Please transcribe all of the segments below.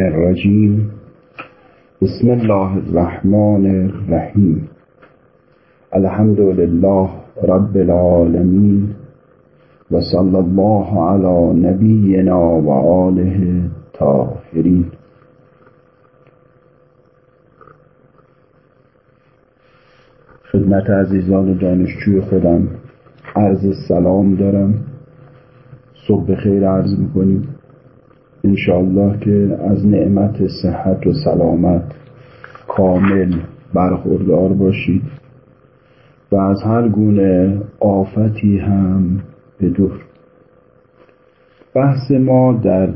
الرجیم بسم الله الرحمن الرحیم. الحمد لله رب العالمین. و صلی الله علی نبینا و آله طاهرین خدمت عزیزان دانشجوی خودم عرض سلام دارم. صبح خیر عرض می‌کنیم. انشاءالله که از نعمت صحت و سلامت کامل برخوردار باشید و از هر گونه آفتی هم بدور بحث ما در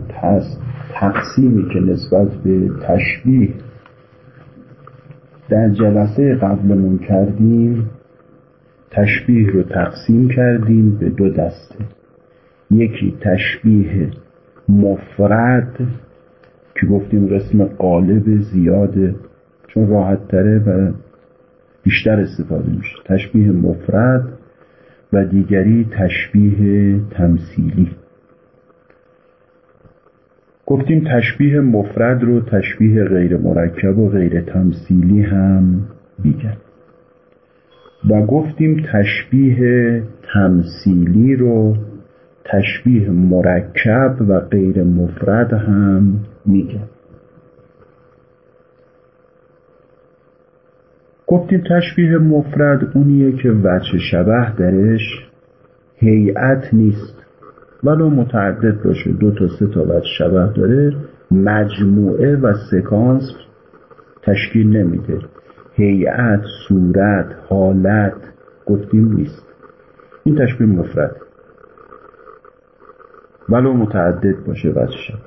تقسیمی که نسبت به تشبیه در جلسه قبلمون کردیم تشبیه رو تقسیم کردیم به دو دسته. یکی تشبیه مفرد که گفتیم رسم قالب زیاده چون راحت تره و بیشتر استفاده میشه. تشبیه مفرد و دیگری تشبیه تمثیلی. گفتیم تشبیه مفرد رو تشبیه غیر مرکب و غیر تمثیلی هم میگن. و گفتیم تشبیه تمثیلی رو تشبیه مرکب و غیر مفرد هم میگن گفتیم تشبیه مفرد اونیه که وجه شبه درش هیئت نیست. ولو متعدد باشه دو تا سه تا وجه شبه داره مجموعه و سکانس تشکیل نمیده. هیئت صورت حالت گفتیم نیست. این تشبیه مفرد ولو متعدد باشه وجه شبه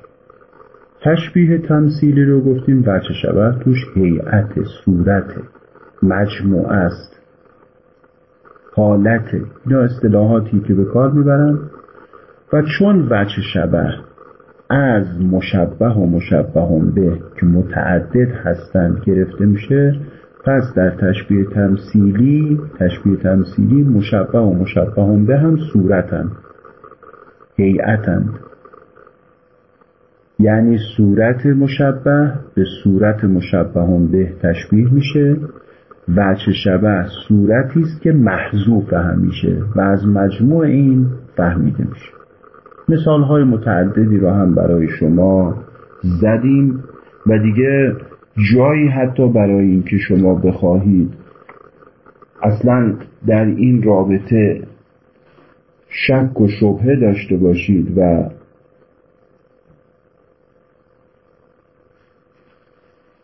تشبیه تمثیلی رو گفتیم وجه شبه توش هیئت صورت مجموعه است. حالت اینا اصطلاحاتی که به کار می‌برن و چون وجه شبه از مشبه و مشبه به که متعدد هستند گرفته میشه پس در تشبیه تمثیلی تشبیه تمثیلی مشبه و مشبه به هم صورتند هیئتند یعنی صورت مشبه به صورت مشبه به تشبیه میشه وجه شبه صورتی است که محذوف همیشه و از مجموع این فهمیده میشه. مثال های متعددی رو هم برای شما زدیم و دیگه جایی حتی برای اینکه شما بخواهید اصلا در این رابطه شک و شبهه داشته باشید و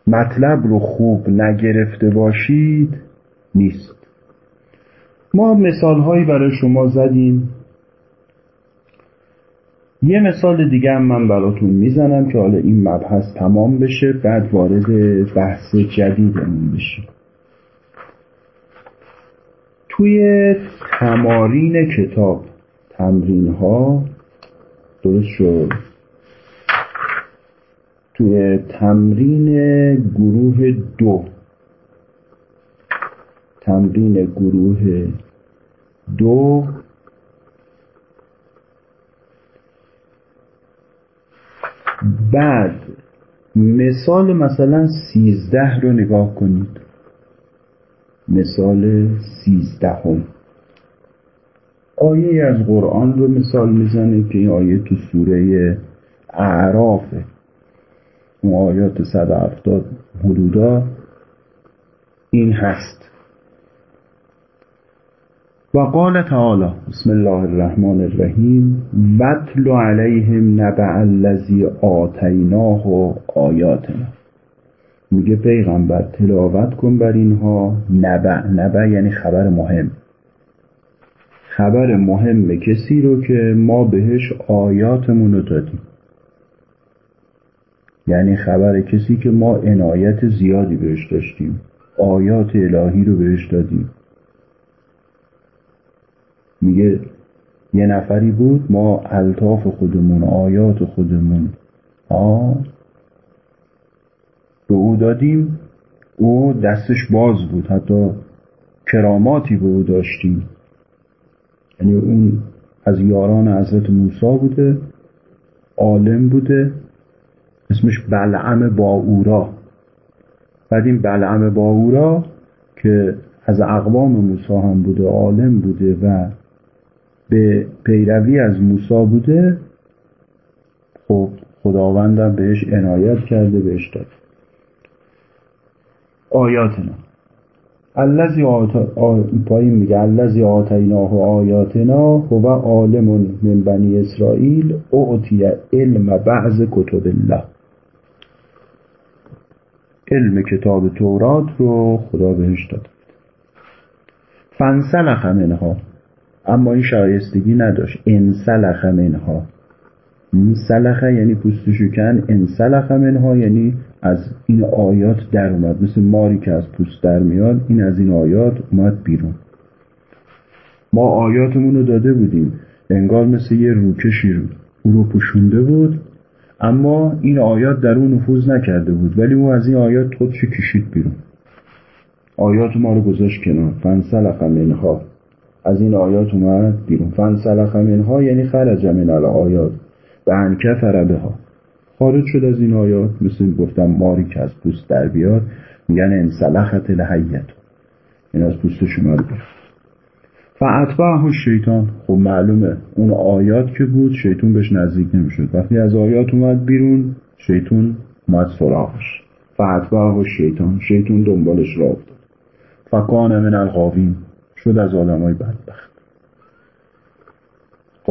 مطلب رو خوب نگرفته باشید نیست. ما مثال هایی برای شما زدیم. یه مثال دیگه هم من براتون می‌زنم که حالا این مبحث تمام بشه بعد وارد بحث جدیدمون بشیم. توی تمارین کتاب تمرین ها درست شد. توی تمرین گروه دو تمرین گروه دو بعد مثال مثلا سیزده رو نگاه کنید. مثال سیزدهم. آیه از قرآن رو مثال می‌زنه که این آیه تو سوره اعرافه اون آیات 170 حدودا این هست. و قال تعالی بسم الله الرحمن الرحیم وتل علیهم نبع الذی آتیناه و آیاتنا. میگه پیغمبر تلاوت کن بر اینها. نبع نبع یعنی خبر مهم. خبر مهم کسی رو که ما بهش آیاتمون رو دادیم. یعنی خبر کسی که ما عنایت زیادی بهش داشتیم. آیات الهی رو بهش دادیم. میگه یه نفری بود ما الطاف خودمون آیات خودمون. آ به او دادیم او دستش باز بود. حتی کراماتی به او داشتیم. یعنی اون از یاران حضرت موسی بوده عالم بوده اسمش بلعم باورا. بعد این بلعم باورا که از اقوام موسی هم بوده عالم بوده و به پیروی از موسی بوده خب خداوندم بهش عنایت کرده بهش داد. آیاتنا. الذی پایین میگه. الذی آتیناه آیاتنا هو عالم من بنی اسرائیل اعطی علم بعض کتب الله. علم کتاب تورات رو خدا بهش داد. فنسلخ منها. اما این شایستگی نداشت. انسلخ منها. سلخه یعنی پوستشو کن انسلخ منها یعنی از این آیات در اومد. مثل ماری که از پوست در میاد این از این آیات اومد بیرون. ما آیاتمون رو داده بودیم. انگار مثل یه روکشی رو. او رو پوشونده بود اما این آیات در اون نفوذ نکرده بود. ولی او از این آیات خودشو کشید بیرون. آیات ما رو گذاشت کنار. فنسلخ منها. از این آیات اومد بیرون. فنسلخ منها یعنی خرج من آیات به انکفر ها خارج شد از این آیات. مثل گفتم ماری که از پوست در بیاد. میگن انسلخت لحیت این از پوستش اومد بیاد فعتبه شیطان خب معلومه. اون آیات که بود شیطون بهش نزدیک نمی‌شد. وقتی از آیات اومد بیرون شیطون اومد سراغش. فعتبه شیطان شیطون دنبالش را افتاد. فکان من الغاوین. شد از آدمای بدبخت.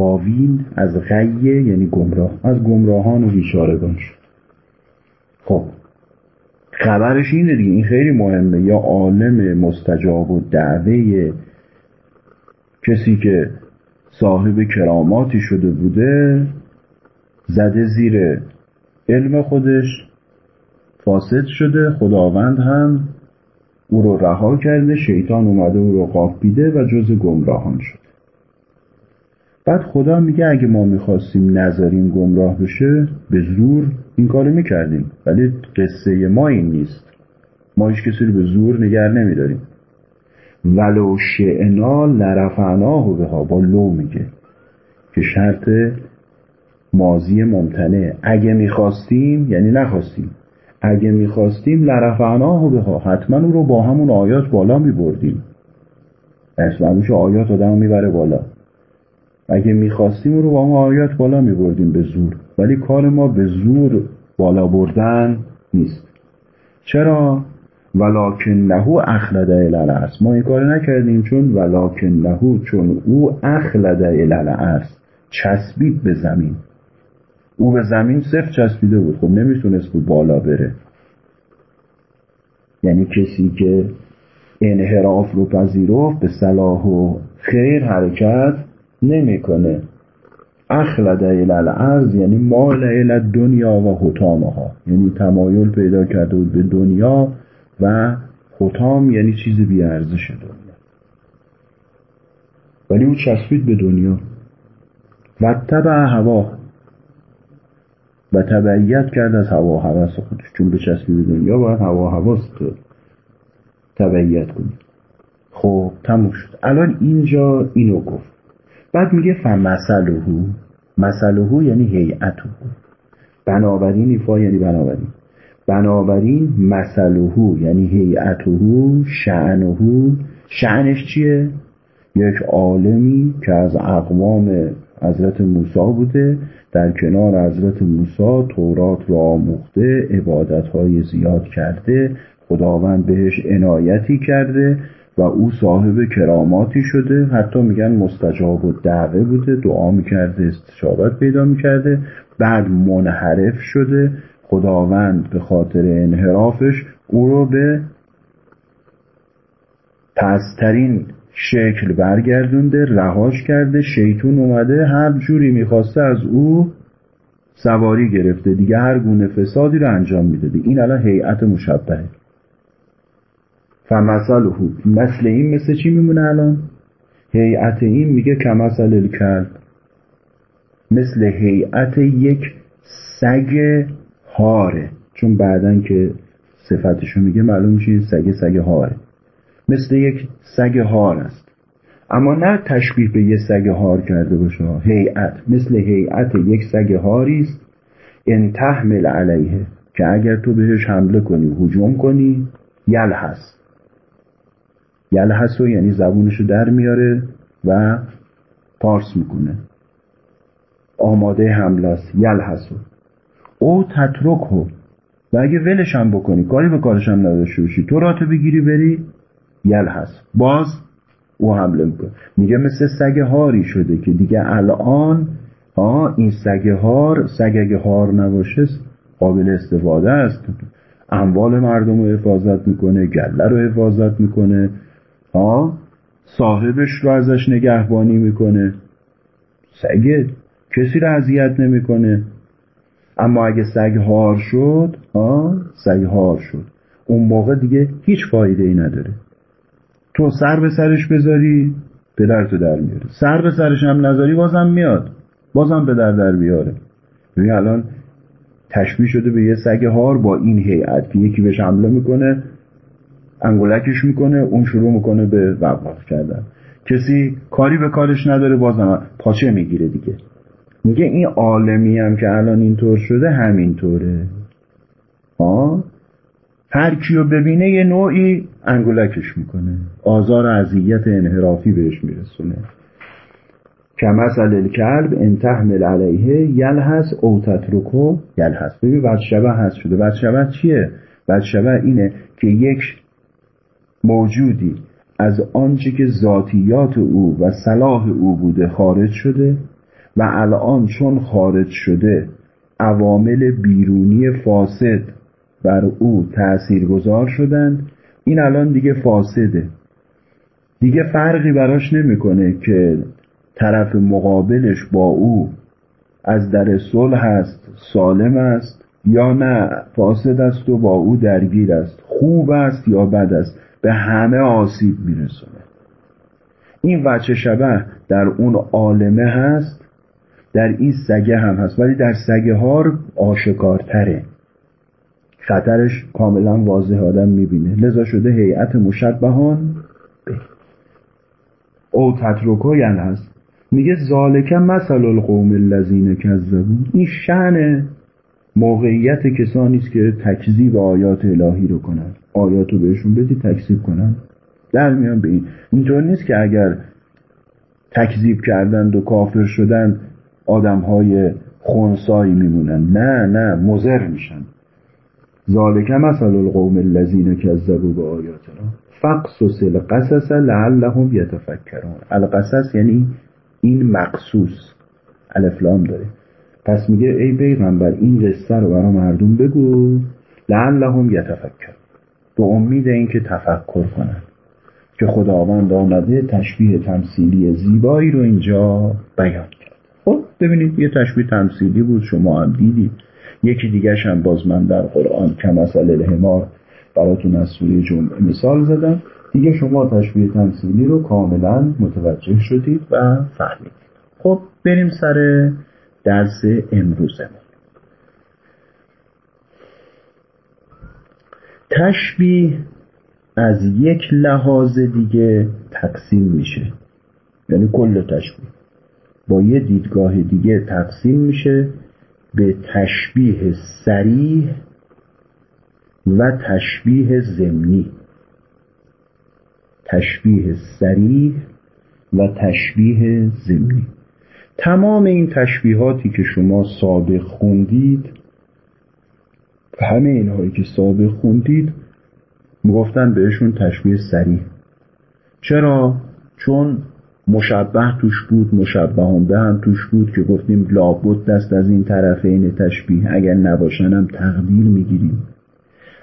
قاوین از غیه یعنی گمراه از گمراهان و بیچارگان شد. خب خبرش اینه دیگه این خیلی مهمه. یا عالم مستجاب و دعوه کسی که صاحب کراماتی شده بوده زده زیر علم خودش فاسد شده خداوند هم او رو رها کرده شیطان اومده او رو قاپیده و جز گمراهان شد. بعد خدا میگه اگه ما می‌خواستیم نذاریم گمراه بشه به زور این کارو می‌کردیم. ولی قصه ما این نیست. ما هیچ کسی رو به زور نگر نمیداریم. ولو شعنا لرفعناه به ها با لو میگه که شرط مازی ممتنه اگه می‌خواستیم یعنی نخواستیم. اگه می‌خواستیم لرفعناه به ها حتما اون رو با همون آیات بالا میبردیم. اصلا آیات آدم می‌بره بالا. اگه می‌خواستیم رو با ما آیات بالا میبردیم به زور. ولی کار ما به زور بالا بردن نیست. چرا؟ ولکن نهو اخلده الالعرس ما این کار نکردیم چون ولکن نهو چون او اخلده الالعرس چسبید به زمین. او به زمین صرف چسبیده بود. خب نمی‌تونست بود بالا بره. یعنی کسی که انحراف رو پذیرفت به صلاح و خیر حرکت نمی‌کنه. اخلد الى الارض یعنی مال الى دنیا و حتامها یعنی تمایل پیدا کرده بود به دنیا و حتام یعنی چیز بیارزش دنیا. ولی او چسبید به دنیا. و تبع هوا. و تبعیت کرد از هوا حواس خودش. چون به چسبید به دنیا باید هوا حواس تبعیت کنید خب تموم شد. الان اینجا اینو گفت. بعد میگه فمثلهو. مثلهو یعنی هیئتو بنابراین ایفا یعنی بنابراین بنابراین مثلهو یعنی هیئتهو شعنهو شعنش چیه؟ یک عالمی که از اقوام حضرت موسی بوده در کنار حضرت موسی تورات را آموخته عبادتهای زیاد کرده خداوند بهش عنایتی کرده. و او صاحب کراماتی شده. حتی میگن مستجاب و دعوه بوده دعا می‌کرده استشارت پیدا می‌کرده. بعد منحرف شده. خداوند به خاطر انحرافش او رو به پسترین شکل برگردونده رهاش کرده. شیطون اومده هر جوری می‌خواسته از او سواری گرفته. دیگه هر گونه فسادی رو انجام می‌داده. این الان هیئت مشبهه. فمثله. مثل این مثل چی میمونه الان؟ هیئت این میگه کمثل الکلب. مثل هیئت یک سگ هاره. چون بعدا که صفتشو میگه معلوم میشه این سگ سگ هاره. مثل یک سگ هار است. اما نه تشبیه به یک سگ هار کرده باشه. هیئت. مثل هیئت یک سگ هاری است. ان تحمل علیه. که اگر تو بهش حمله کنی هجوم کنی یلحس. یلحس رو یعنی زبونشو در میاره و پارس می‌کنه. آماده حمله است یلحسو او تترک و اگه ولش هم بکنی کاری به کارش هم نداشته باشی. تو راتو بگیری بری یلحس باز او حمله می‌کنه. میگه مثل سگ هاری شده که دیگه الان آه این سگ هار سگ اگه هار نباشه قابل استفاده است. اموال مردم رو حفاظت می‌کنه گله رو حفاظت می‌کنه. ها؟ صاحبش رو ازش نگهبانی می‌کنه. سگه؟ کسی رو اذیت نمی‌کنه. اما اگه سگ هار شد ها؟ سگ هار شد. اون موقع دیگه هیچ فایده ای نداره. تو سر به سرش بذاری پدرتو در میاره. سر به سرش هم نذاری بازم میاد. بازم به در در بیاره ببین الان تشبیه شده به یه سگ هار با این هیئت که یکی بهش حمله می‌کنه انگولکش می‌کنه اون شروع می‌کنه به وقوق کردن. کسی کاری به کارش نداره بازم پاچه می‌گیره دیگه. میگه این عالمی هم که الان اینطور شده همینطوره. ها هر کیو ببینه یه نوعی انگولکش می‌کنه. آزار اذیت انحرافی بهش میرسونه. کمثل الکلب ان تحمل علیه یلحس او تترکو یلحس ببین بعد شبه هست شده. بعد شبه چیه؟ بعد شبه اینه که یک موجودی از آنچه که ذاتیات او و صلاح او بوده خارج شده و الان چون خارج شده عوامل بیرونی فاسد بر او تأثیر گذار شدند این الان دیگه فاسده. دیگه فرقی براش نمی‌کنه که طرف مقابلش با او از در صلح هست سالم است یا نه فاسد است و با او درگیر است خوب است یا بد است. به همه آسیب میرسونه. این وچه شبه در اون عالمه هست در این سگه هم هست ولی در سگه ها آشکارتره. خطرش کاملا واضح آدم می‌بینه. لذا شده هیئت مشبهان به او تترکو یعنی هست. میگه ذالک مثل القوم الذین کذبون این شعن موقعیت کسانی است که تکذیب آیات الهی رو کنن آیات رو بهشون بدی تکذیب کنن. در میان به این. اینطور نیست که اگر تکذیب کردند و کافر شدن آدم های خونسایی میمونن. نه نه مزر میشن. ذالک مثل القوم الذین کذبوا به آیاتنا فقصص القصص لعلهم یتفکرون. القصص یعنی این مقصوص. الفلام داره. پس میگه ای پیغمبر این قصه رو برای مردم بگو. لعلهم یتفکر به امید اینکه تفکر کنن که خداوند آمده تشبیه تمثیلی زیبایی رو اینجا بیان کرد. خب ببینید یه تشبیه تمثیلی بود شما هم دیدید. یکی دیگه هم باز من در قرآن کمثل الهمار براتون از سوره جمعه مثال زدم. دیگه شما تشبیه تمثیلی رو کاملا متوجه شدید و فهمیدید. خب بریم سر درس امروزمون. تشبیه از یک لحاظ دیگه تقسیم میشه. یعنی کل تشبیه. با یه دیدگاه دیگه تقسیم میشه به تشبیه سریح و تشبیه زمینی تشبیه سریح و تشبیه زمینی تمام این تشبیهاتی که شما سابق خوندید همه اینهایی که سابق خوندید می‌گفتن بهشون تشبیه سریح چرا؟ چون مشبه توش بود مشبه به هم توش بود که گفتیم لابد دست از این طرفین تشبیه اگر نباشن هم تقدیر می‌گیریم.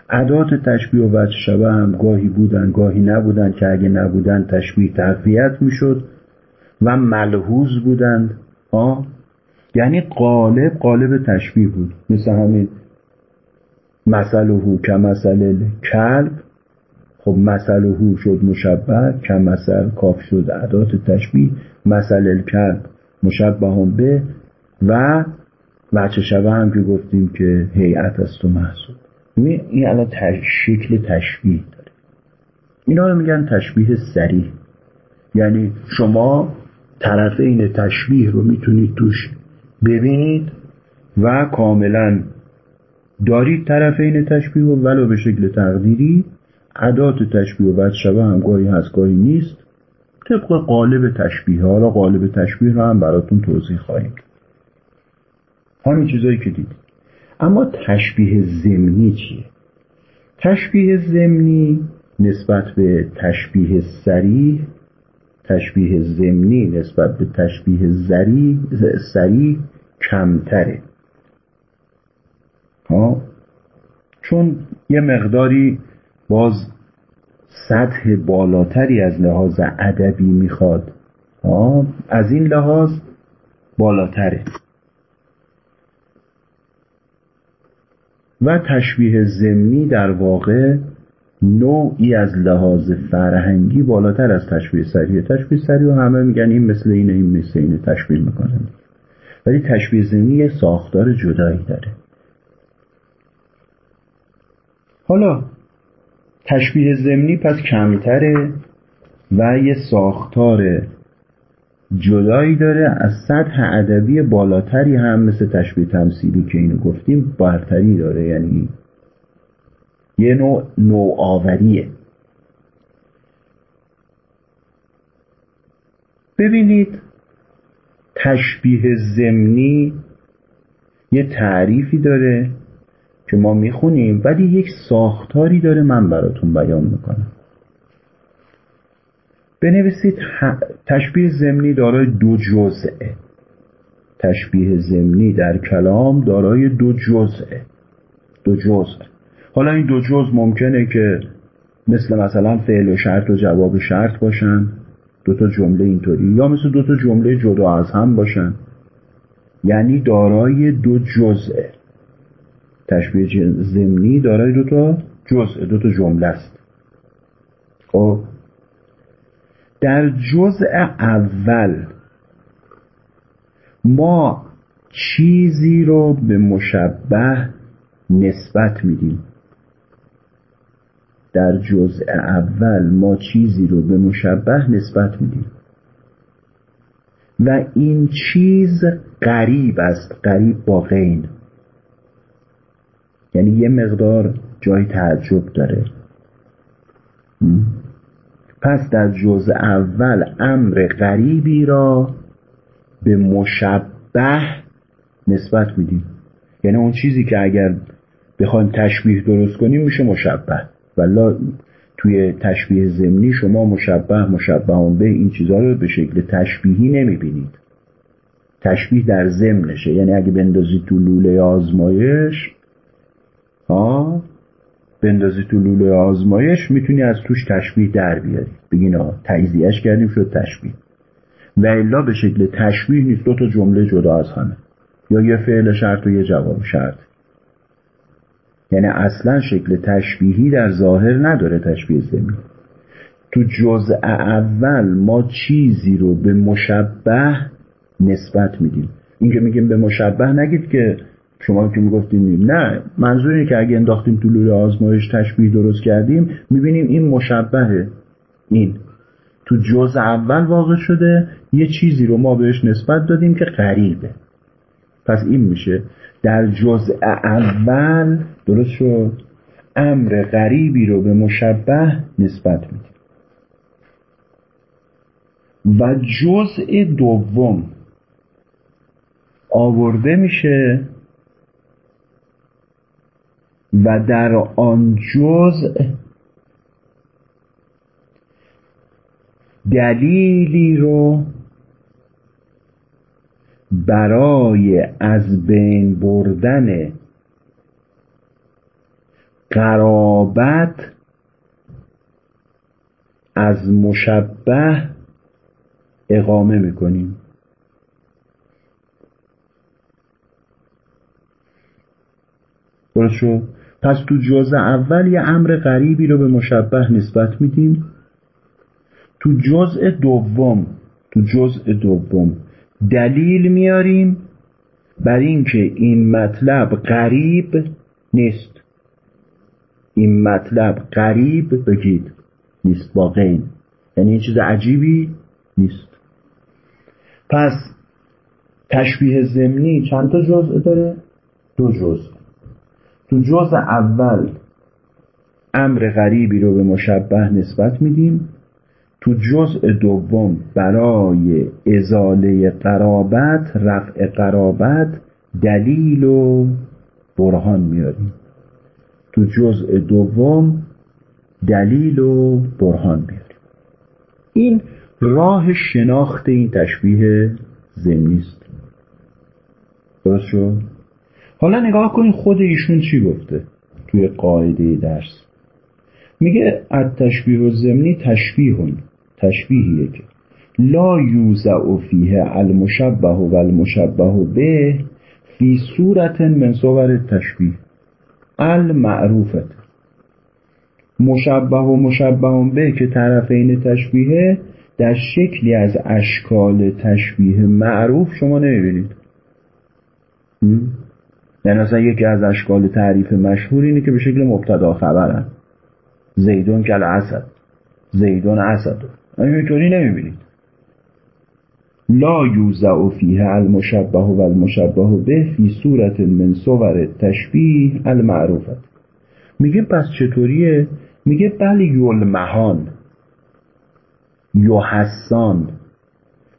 عدات تشبیه و شبه هم گاهی بودن گاهی نبودن که اگه نبودن تشبیه تقویت می‌شد و ملحوظ بودند. ها یعنی قالب قالب تشبیه بود. مثل همین مثل که مثل کلب. خب مثل هو شد مشبه که مثل کاف شد عدات تشبیه. مثل الکلب مشبه هم به و وچه شبه هم که گفتیم که هیئت است و محسوب این الان شکل تشبیه داره. اینا رو میگن تشبیه سریع. یعنی شما طرف این تشبیه رو می‌تونید توش ببینید و کاملا دارید طرفین تشبیه و ولو به شکل تقدیری عدات تشبیه و شبه هم گاهی هست گاهی نیست. طبق قالب تشبیه حالا قالب تشبیه رو هم براتون توضیح خواهیم همین چیزایی که دید اما تشبیه زمینی چیه؟ تشبیه زمینی نسبت به تشبیه سریح تشبیه زمینی نسبت به تشبیه زری سریح کمتره. چون یه مقداری باز سطح بالاتری از لحاظ ادبی می‌خواد. از این لحاظ بالاتره. و تشبیه زمینی در واقع نوعی از لحاظ فرهنگی بالاتر از تشبیه سریع تشبیه سریع و همه میگن این مثل اینه این مثل اینه. تشبیه می‌کنن. ولی تشبیه زمینی یه ساختار جدایی داره. حالا تشبیه زمینی پس کمتره و یه ساختار جدایی داره از سطح ادبی بالاتری هم مثل تشبیه تمثیلی که اینو گفتیم برتری داره. یعنی یه نوع نوآوریه. ببینید تشبیه زمینی یه تعریفی داره. که ما می‌خونیم ولی یک ساختاری داره من براتون بیان می‌کنم. بنویسید تشبیه زمینی دارای دو جزءه تشبیه زمینی در کلام دارای دو جزءه دو جزء. حالا این دو جزء ممکنه که مثل مثلا فعل و شرط و جواب شرط باشن. دو تا جمله اینطوری. یا مثل دو تا جمله جدا از هم باشن. یعنی دارای دو جزء تشبیه زمینی دارای دو تا جزء دو تا جمله است. خب. در جزء اول ما چیزی رو به مشبه نسبت میدیم. در جزء اول ما چیزی رو به مشبه نسبت میدیم. و این چیز قریب است قریب با غین. یعنی یه مقدار جای تعجب داره. پس در جزء اول امر غریبی را به مشبه نسبت میدیم. یعنی اون چیزی که اگر بخوایم تشبیه درست کنیم میشه مشبه. ولا توی تشبیه زمینی شما مشبه مشبه به این چیزها رو به شکل تشبیهی نمی‌بینید. تشبیه در ضمنشه. یعنی اگه بندازید تو لوله آزمایش بندازی تو لوله آزمایش می‌تونی از توش تشبیه در بیاری. بگین آه تجزیهش کردیم شد تشبیه. و الا به شکل تشبیه نیست دو تا جمله جدا از همه. یا یه فعل شرط و یه جواب شرط. یعنی اصلا شکل تشبیهی در ظاهر نداره تشبیه زمین تو جزء اول ما چیزی رو به مشبه نسبت میدیم. این که میگیم به مشبه نگید که شما که می‌گفتین نه منظور اینه که اگه انداختیم تو لوله آزمایش تشبیه درست کردیم می‌بینیم این مشبهه. این. تو جزء اول واقع شده یه چیزی رو ما بهش نسبت دادیم که قریبه پس این میشه. در جزء اول درست شد. امر غریبی رو به مشبه نسبت میدیم. و جزء دوم آورده میشه و در آن جزء دلیلی رو برای از بین بردن قرابت از مشبه اقامه می‌کنیم. درست شد؟ پس تو جزء اول یه امر غریبی رو به مشبه نسبت میدیم. تو جزء دوم تو جزء دوم دلیل میاریم بر اینکه این مطلب غریب نیست. این مطلب غریب بگید نیست با غین یعنی این چیز عجیبی نیست. پس تشبیه زمینی چند تا جزء داره؟ دو جزء. تو جزء اول امر غریبی رو به مشبه نسبت میدیم تو جزء دوم برای ازاله قرابت رفع قرابت دلیل و برهان میاریم. تو جزء دوم دلیل و برهان میاریم. این راه شناخت این تشبیه ضمنی است درست شد؟ حالا نگاه کنید خود ایشون چی گفته توی قاعده درس؟ میگه از تشبیه و ضمنی تشبیهون تشبیهیه که لا یوزع فیه المشبه و المشبه به فی صورت من صور تشبیه المعروفت. مشبه و مشبه به که طرفین تشبیه در شکلی از اشکال تشبیه معروف شما نمی‌بینید. یعنی اصلا یکی از اشکال تعریف مشهور اینه که به شکل مبتدا خبرن. زیدون کل اسد زیدون اسد اینطوری نمی‌بینید. لا یوزع فیه المشبه و المشبه به فی صورت من صور تشبیه المعروفت. میگه پس چطوریه؟ میگه بل یلمهان. یحسان.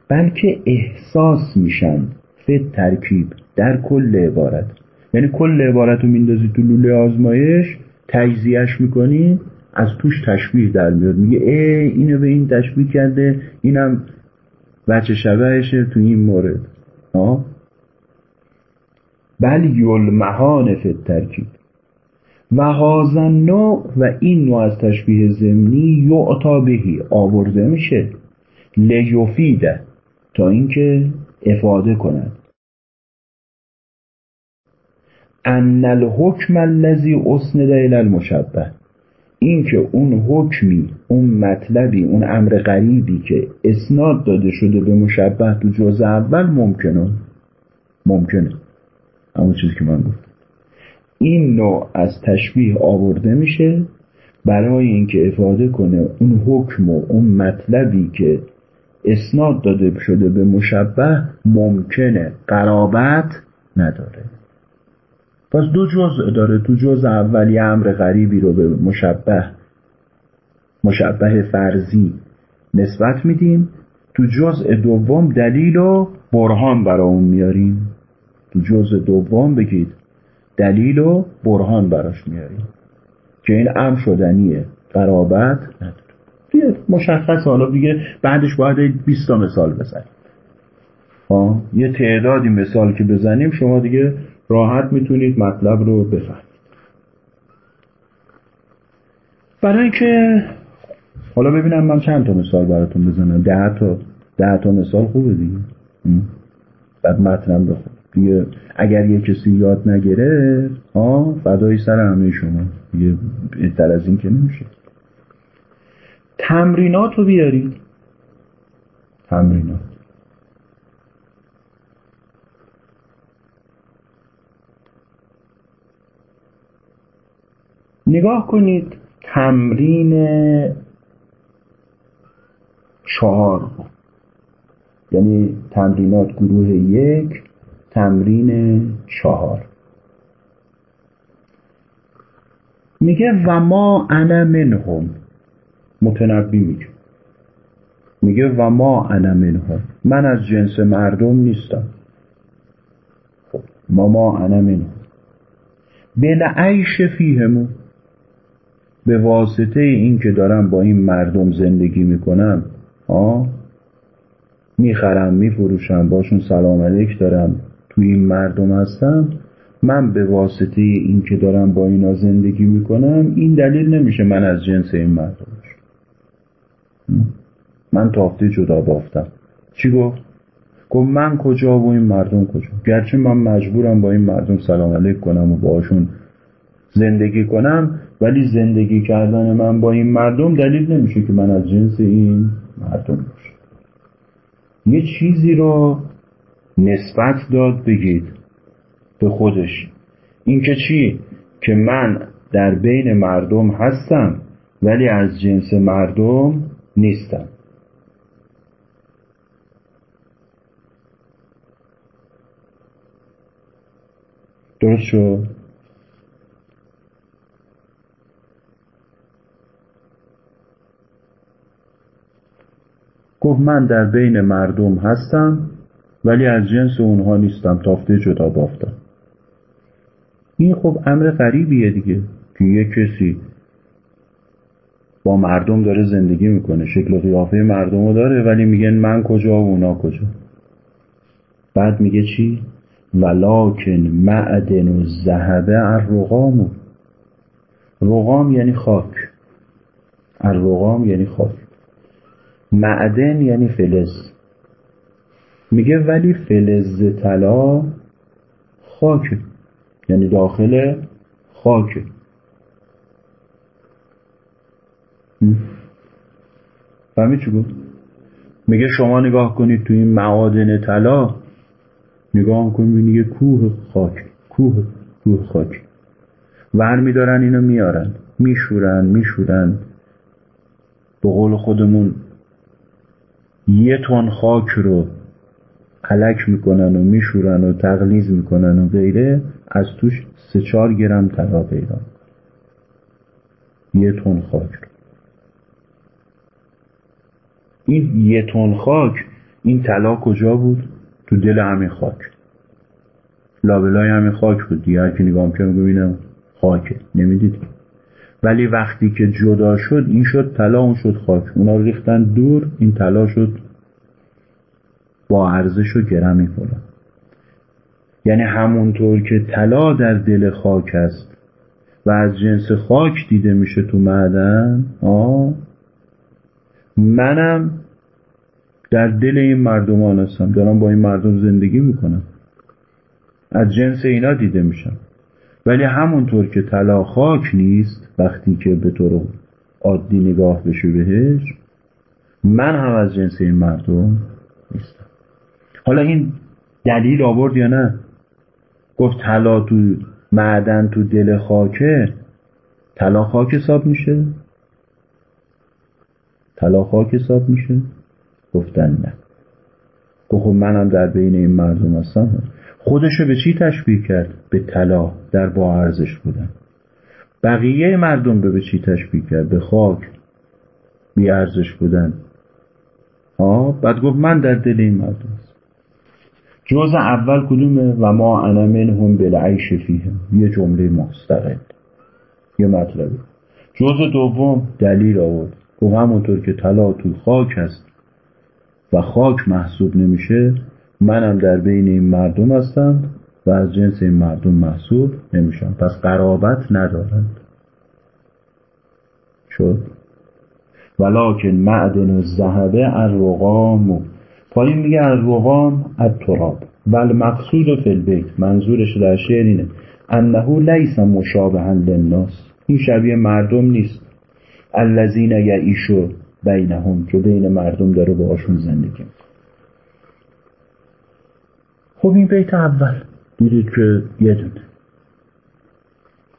بلکه احساس میشن. فت ترکیب. در کل عبارت. یعنی کل عبارت رو میندازی تو لوله آزمایش تجزیهش می‌کنی از توش تشبیه در میاد. میگه ای اینو به این تشبیه کرده اینم بچه شبهشه تو این مورد. آه؟ بل یلمهان فت ترکیب و هازن نوع و این نوع از تشبیه زمینی یعطا بهی آورده میشه. لیفیده. تا اینکه افاده کند ان الحکم الذی اسند الى المشبه. اینکه اون حکمی اون مطلبی اون امر غریبی که اسناد داده شده به مشبه تو جزء اول ممکنه؟ ممکنه. همون چیزی که من گفتم. این نوع از تشبیه آورده میشه برای اینکه افاده کنه اون حکم و اون مطلبی که اسناد داده شده به مشبه ممکنه قرابت نداره. پس دو جزء داره. تو جزء اولی امر غریبی رو به مشبه مشبه فرضی نسبت میدیم. تو جزء دوم دلیل و برهان برای اون میاریم. تو جزء دوم بگید دلیل و برهان براش میاریم. که این امر شدنیه. قرابت نداره. مشخص حالا دیگه بعدش باید 20 تا مثال بزنیم. یه تعدادی مثال که بزنیم شما دیگه راحت می‌تونید مطلب رو بفهمید. برای اینکه حالا ببینم من چند تا مثال براتون بزنم. ده تا ده تا مثال خوبه دیگه. بعد متنم بخون. دیگه اگر یه کسی یاد نگیره ها فدای سر همه شما. دیگه بهتر از این که نمیشه. تمرینات رو بیارید تمرینات. نگاه کنید تمرین چهار یعنی تمرینات گروه یک تمرین چهار. میگه و ما انا منهم. متنبی میگه. میگه و ما انا منهم. من از جنس مردم نیستم. خب ما ما انا منهم. بلعیش فیهمون. به واسطه این که دارم با این مردم زندگی می‌کنم آه می‌خرم میفروشم باشون سلام علیک دارم توی این مردم هستم. من به واسطه این که دارم با اینا زندگی می‌کنم این دلیل نمیشه من از جنس این مردم من تافته جدا بافتم. چی گفت؟ گفت من کجا و این مردم کجا؟ گرچه من مجبورم با این مردم سلام علیک کنم و باشون زندگی کنم ولی زندگی کردن من با این مردم دلیل نمیشه که من از جنس این مردم باشم. یه چیزی رو نسبت داد بگید به خودش. این که چی؟ که من در بین مردم هستم ولی از جنس مردم نیستم. درست شد؟ گفت من در بین مردم هستم ولی از جنس اونها نیستم تافته جدا بافتم. این خب امر غریبیه دیگه که یه کسی با مردم داره زندگی می‌کنه شکل و قیافه مردم رو داره ولی میگن من کجا و اونا کجا. بعد میگه چی؟ ولکن معدن و زهبه الرقام. رقام یعنی خاک. الرقام یعنی خاک. معدن یعنی فلز. میگه ولی فلز طلا خاکه یعنی داخل خاکه فهمید چی گفت؟ میگه شما نگاه کنید تو این معادن طلا نگاه کنید یه کوه خاک کوه کوه خاک. ور میدارن اینو میارن میشورن میشورن. به قول خودمون یه تن خاک رو علک می‌کنن و میشورن و تغلیز می‌کنن و غیره از توش سه چهار گرم طلا پیدا یه تن خاک رو. این یه تن خاک این طلا کجا بود؟ تو دل همین خاک. لابلای همین خاک بود. دیگه که نگاه که ببینم خاکه. نمی‌دید؟ ولی وقتی که جدا شد این شد طلا اون شد خاک. اونا ریختن دور این طلا شد با ارزش و گرمی کنه یعنی همونطور که طلا در دل خاک است و از جنس خاک دیده میشه تو معدن آه منم در دل این مردمان هستم. دارم با این مردم زندگی می‌کنم. از جنس اینا دیده میشم. ولی همونطور که طلا خاک نیست وقتی که به طور عادی نگاه بشه بهش من هم از جنس این مردم نیستم. حالا این دلیل آورد یا نه؟ گفت طلا تو معدن تو دل خاکه. طلا خاک حساب میشه؟ طلا خاک حساب میشه؟ گفتن نه. گفت خب منم در بین این مردم هستم. خودشو به چی تشبیه کرد؟ به طلا در با ارزش بودن. بقیه مردم رو به چی تشبیه کرد؟ به خاک. بی ارزش بودن. ها بعد گفت من در دل این مردم هستم. جز اول کدومه و ما انا منهم بالعیش فیهم. یه جمله مستقل. یه مطلبی. جز دوم دلیل آورد. گفت همونطور که طلا تو خاک هست و خاک محسوب نمیشه منم در بین این مردم هستم و از جنس این مردم محسوب نمیشم. پس قرابت ندارند. شد. ولکن معدن و زهبه الرقام. پایین میگه الرقام التراب. و المقصود فی البیت منظورش در شعر اینه. انه لیس مشابها للناس. این شبیه مردم نیست. الذین یعیشو بینهم که بین مردم داره باهاشون زندگی خب این بیت اول. دیدید که یه دونه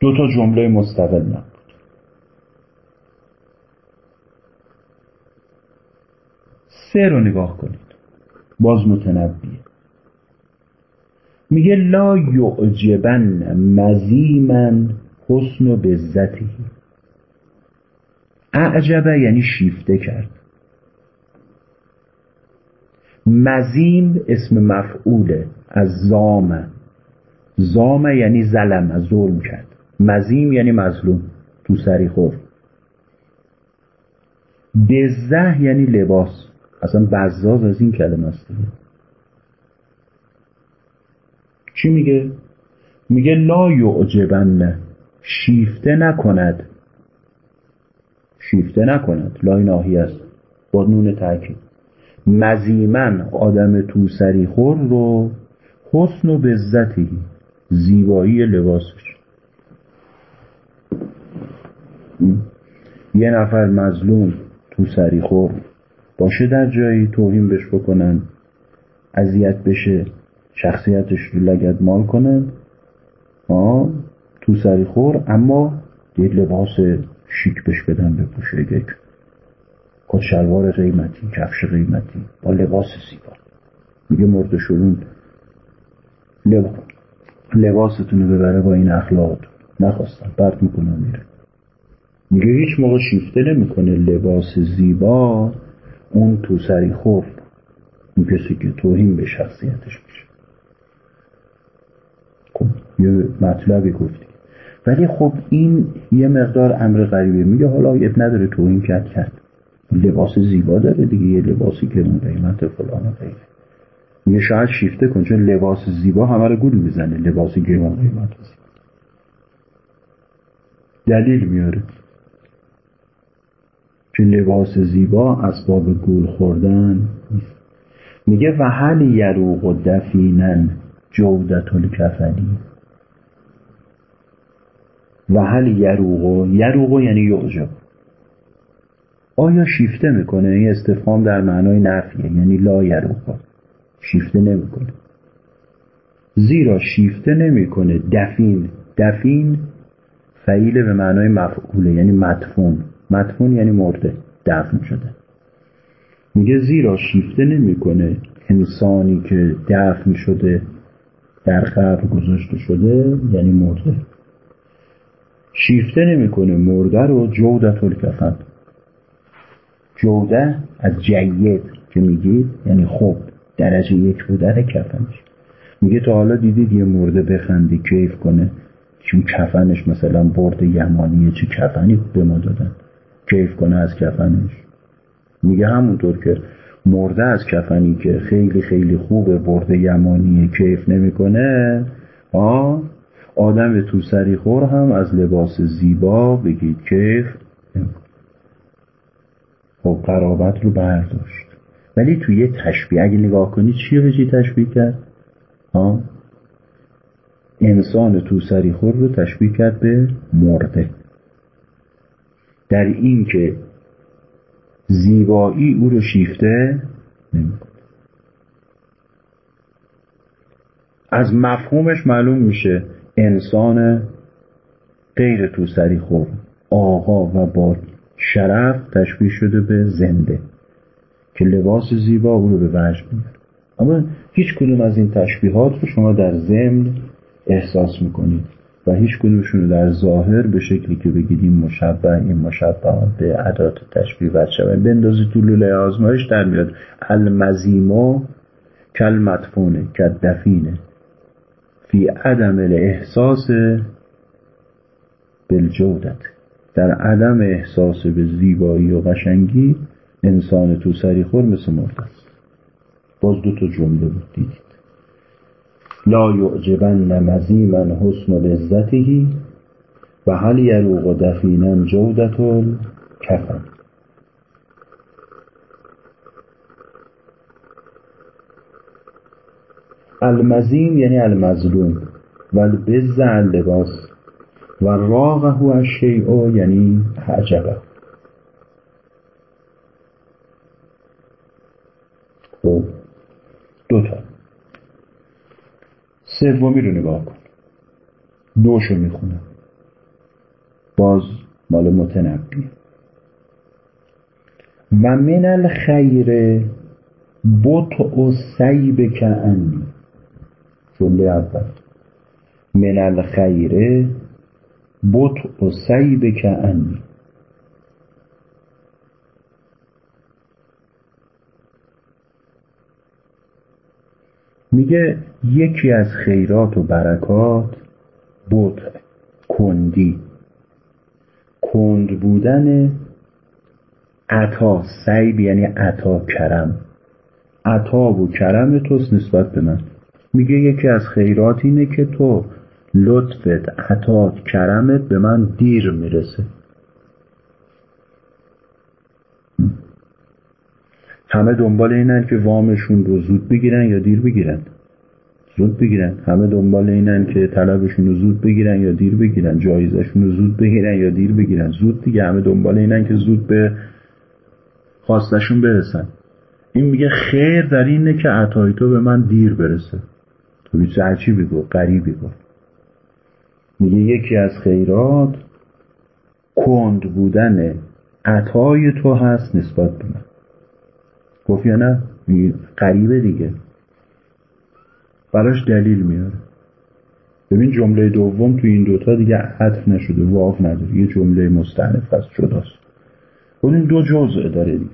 دو تا جمله مستقل نبود. سه رو نگاه کنید. باز متنبیه. میگه لا یعجبن مزیمن حسن و بزتی اعجبه یعنی شیفته کرد. مزیم اسم مفعوله از زامه زامه یعنی ظلم ظلم کرد. مزیم یعنی مظلوم تو سری خور. بزه یعنی لباس. اصلا بزاز از این کلمه است. چی میگه؟ میگه لا یعجبن. شیفته نکند. شیفته نکند. لای ناهی است. با نون تاکید. مزیمن آدم تو سری خور رو حسن و بزتی زیبایی لباسش. یه نفر مظلوم تو سری خور. باشه در جایی توهین بهش بکنن اذیت بشه شخصیتش رو لگد مال کنن آه تو سری خور اما یه لباس شیک بهش بدن بپوشه یک. کت شلوار قیمتی کفش قیمتی با لباس زیبا میگه مرد شلون لباس. لباستون رو ببره با این اخلاقتون نخواستم. پرت می‌کنه میره. میگه هیچ موقع شیفته نمی‌کنه لباس زیبا. اون تو سری خوف اون کسی که توهین به شخصیتش میشه. خب یه مطلبی گفتی. ولی خب این یه مقدار امر غریبه. میگه حالا اب نداره توهین کرد کرد. لباس زیبا داره دیگه یه لباسی که اون قیمت فلان و غیره. میگه شاید شیفته کن چون لباس زیبا همه رو گول می‌زنه لباسی که اون قیمت دلیل میاره. که لباس زیبا اسباب گول خوردن میگه و هل یروق و دفینن جودت الکفنی و هل یروق یروق یعنی یعجب. آیا شیفته می‌کنه؟ این استفهام در معنای نفیه یعنی لا یروق شیفته نمی‌کنه. زیرا شیفته نمی‌کنه دفین. دفین فعیل به معنای مفعوله یعنی مدفون. مدفون یعنی مرده دفن شده. میگه زیرا شیفته نمی‌کنه انسانی که دفن شده در قبر گذاشته شده یعنی مرده. شیفته نمی‌کنه مرده رو جودت الکفن جوده از جید که میگید یعنی خوب درجه یک بودن کفنش میگه تا حالا دیدید یه مرده بخندی کیف کنه. چون کفنش مثلا برد یمانیه چه کفنی به ما دادن. کیف کنه از کفنش. میگه همونطور که مرده از کفنی که خیلی خیلی خوبه برده یمانیه کیف نمی‌کنه آ آدم تو سری خور هم از لباس زیبا بگید کیف خب قرابت رو برداشت. ولی توی یه تشبیه اگه نگاه کنید چی رو به تشبیه کرد؟ ها؟ انسان تو سری خور رو تشبیه کرد به مرده. در این که زیبایی او رو شیفته نمی‌کنه. از مفهومش معلوم میشه انسان غیر تو سری خور آقا و با شرف تشبیه شده به زنده که لباس زیبا او رو به وجه میاره اما هیچ کدوم از این تشبیهات رو شما در ضمن احساس می‌کنید و هیچ کدومشون رو در ظاهر به شکلی که بگید این مشبه این مشبه به عدات تشبیه شبه بندازی تو لوله آزمایش در میاد. المزیمو کل مدفونه کل دفینه فی عدم الاحساس بالجودت. در عدم احساس به زیبایی و قشنگی انسان تو سری خور مثل مرد است. باز دو تا جمله بود دیدید. لا یعجبن مزیمن حسن لذته و هل یروق دفینا جودت کفن. المزیم یعنی المظلوم. و البز لباس. و راغه الشیء یعنی عجبه. خب دوتا سومی رو نگاه کن. دوشو می‌خونم باز مال متنبی و من الخیر بط و سیب کعنی جمله اول. من الخیر بط و سیب کعنی میگه یکی از خیرات و برکات بود کندی. کند بودن عطا سیب یعنی عطا کرم. عطا و کرم توست نسبت به من. میگه یکی از خیرات اینه که تو لطفت عطات کرمت به من دیر می‌رسه. همه دنبال اینن که وامشون رو زود بگیرن یا دیر بگیرن. زود بگیرن. همه دنبال اینن که طلبشون رو زود بگیرن یا دیر بگیرن. جایزشون رو زود بگیرن یا دیر بگیرن. زود دیگه همه دنبال اینن که زود به خواستشون برسن. این میگه خیر در اینه که عطای تو به من دیر برسه. تو بیچ عجیبی گو قریبی گو میگه یکی از خیرات کند بودن عطای تو هست نسبت به من. گفت یا نه؟ غریبه دیگه. براش دلیل میاره. ببین جمله دوم تو این دوتا دیگه عطف نشده واف نداره. یه جمله مستعنف از جداست. خب این دو جزء داره دیگه.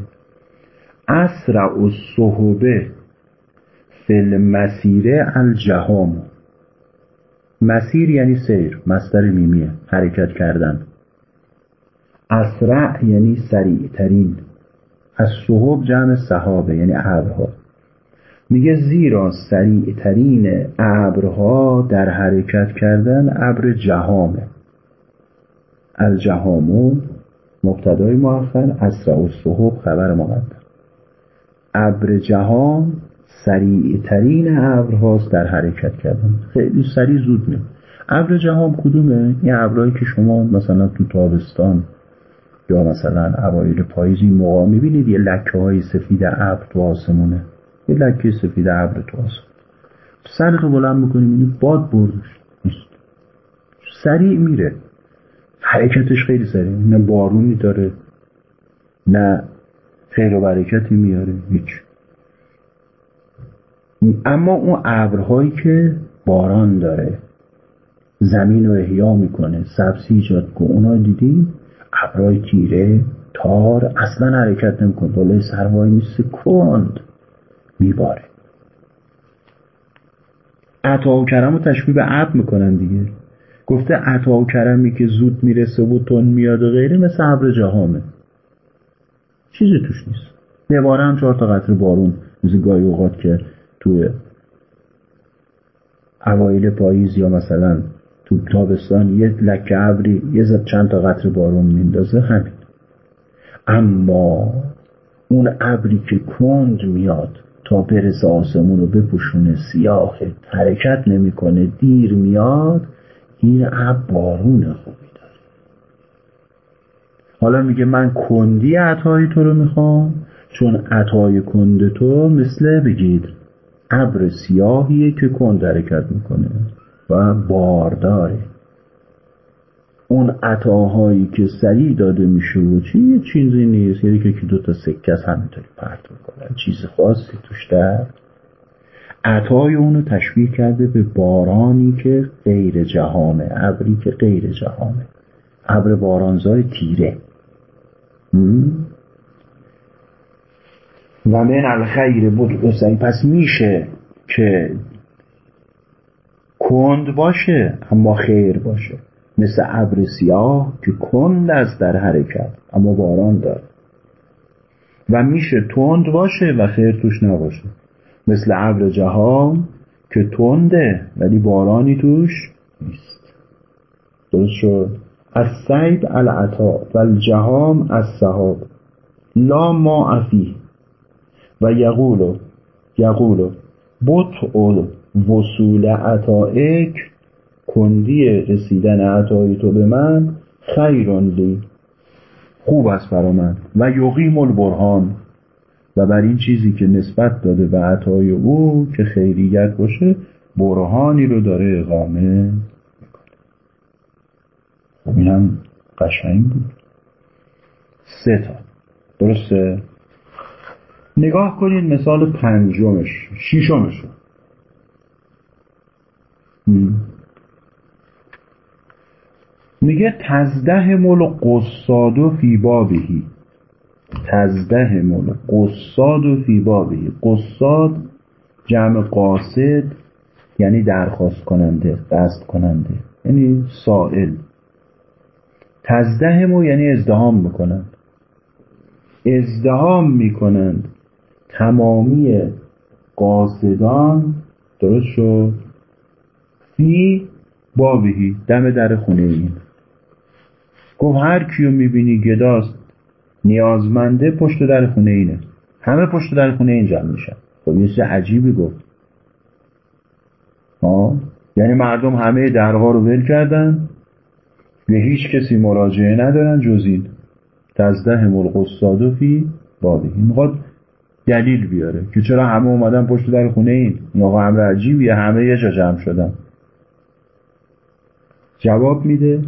اسرع و صحبه فل مسیره الجهام. مسیر یعنی سیر مستر میمیه حرکت کردن. اسرع یعنی سریع ترین از صحب جمع صحابه یعنی ابرها. میگه زیرا سریع ترین ابرها در حرکت کردن ابر جهامه الجهامو مبتدای مؤخر اسرع و صحب خبر مقدم. ابر جهام سریع ترین ابرهاست در حرکت کردن. خیلی سریع زود میاد. ابر جهام کدومه؟ این ابرهایی که شما مثلا تو تابستان یا مثلا اوایل پاییز این موقع می‌بینید یه لکه های سفید ابر تو آسمونه. یه لکه سفید ابر تو آسمون. سرتو بلند می‌کنی می‌بینی باد بردش. نیست. سریع میره. حرکتش خیلی سریع. نه بارونی داره نه خیر و برکتی میاره. هیچ. اما اون ابرهایی که باران داره زمین رو احیا می‌کنه سبزی ایجاد کنه اونا دیدی؟ ابرهای تیره تار اصلا حرکت نمی‌کنه. بالای سروای میسه کند میباره. عطا و کرم رو تشبیه به ابر می‌کنن دیگه. گفته عطا و کرمی که زود می‌رسه و تون میاد و غیره مثل ابر جهامه چیزی توش نیست. دواره هم چهار تا قطر بارون مثل گاهی اوقات که توی اوایل پاییز یا مثلا تو تابستان یه لکه ابری یه چند تا قطر بارون میندازه همین. اما اون ابری که کند میاد تا برسه آسمون رو بپوشونه سیاه حرکت نمی‌کنه دیر میاد این اب بارون خوبی داره حالا میگه من کندی عطای تو رو می‌خوام چون عطای کند تو مثل بگید. ابر سیاهیه که کند حرکت می‌کنه و بارداره اون عطاهایی که سریع داده میشه و چی؟ یه چیزی نیست. یعنی که دو تا سکه از همینطوری پرت می‌کنن چیز خاصی توش در عطای اونو تشبیه کرده به بارانی که غیر جهامه ابری که غیر جهامه ابر بارانزای تیره. و من الخیر بود پس میشه که کند باشه اما خیر باشه. مثل ابر سیاه که کند است در حرکت اما باران داره و میشه تند باشه و خیر توش نباشه. مثل ابر جهان که تنده ولی بارانی توش نیست. درست شد؟ از سید العطا و الجهام از صحاب لا ما افی و یقولو یقولو بطع وصول عطائک کندی رسیدن عطای تو به من خیرون لی. خوب است برا من. و یقیم البرهان. و بر این چیزی که نسبت داده به عطای او که خیریت باشه برهانی رو داره اقامه خب اینم قشنگ بود. سه تا. درسته؟ نگاه کنید مثال پنجمش شیشمش میگه تزده مل قصاد فی بابهی. تزده مل قصاد فی بابهی. قصاد جمع قاصد یعنی درخواست کننده قصد کننده. یعنی سائل. تزدهمو یعنی ازدهام می‌کنند ازدهام می‌کنند تمامی قاصدان درست شد؟ فی بابهی دم در خونه این گفت هر کیو می‌بینی گداست نیازمنده پشت در خونه اینه. همه پشت در خونه این جمع میشن. خب یه عجیبی گفت. ها؟ یعنی مردم همه درها رو ول کردن؟ به هیچ کسی مراجعه ندارن جز این. تزده ملق فی بابی می‌خواد دلیل بیاره. که چرا همه اومدن پشت در خونه این؟ این آقا امر عجیبیه. همه یه جا جمع شدن. جواب میده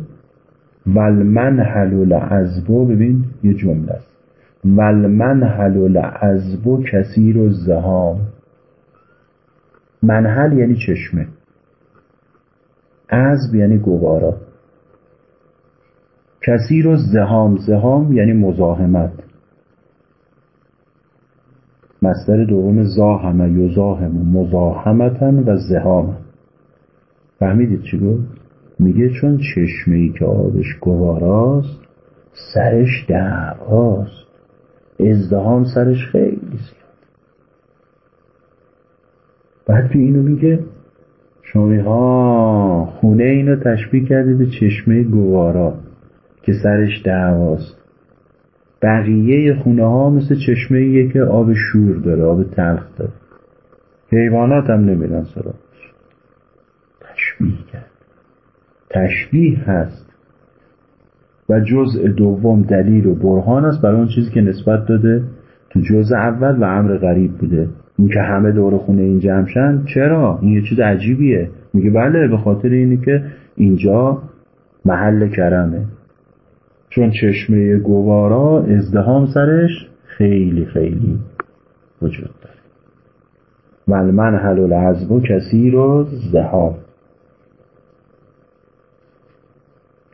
ولمن حلول ازبو ببین یه جمله است. ولمن حلول ازبو کثیر و زهام منحل یعنی چشمه. عزب یعنی گوارا. کثیر و زهام زهام یعنی مزاحمت. مصدر دوم زاهمه یزاهم مزاحمتن و زهام. فهمیدید چی گفت؟ میگه چون چشمه ای که آبش گواراست سرش دعواست ازدهام سرش خیلی بعد که اینو میگه شما ها خونه اینو تشبیه کرده به چشمه گوارا که سرش دعواست بقیه خونه ها مثل چشمه که آب شور داره آب تلخ داره. حیوانات هم نمیرن سراغش. تشبیه کرد. تشبیه هست. و جزء دوم دلیل و برهان است برای اون چیزی که نسبت داده تو جزء اول و امر غریب بوده. اینکه همه دور خونه این جمشن چرا؟ این یه چیز عجیبیه. میگه بله به خاطر اینه که اینجا محل کرمه. چون چشمه گوارا ازدهام سرش خیلی خیلی وجود داره. و المنحل العذب کسی رو زهام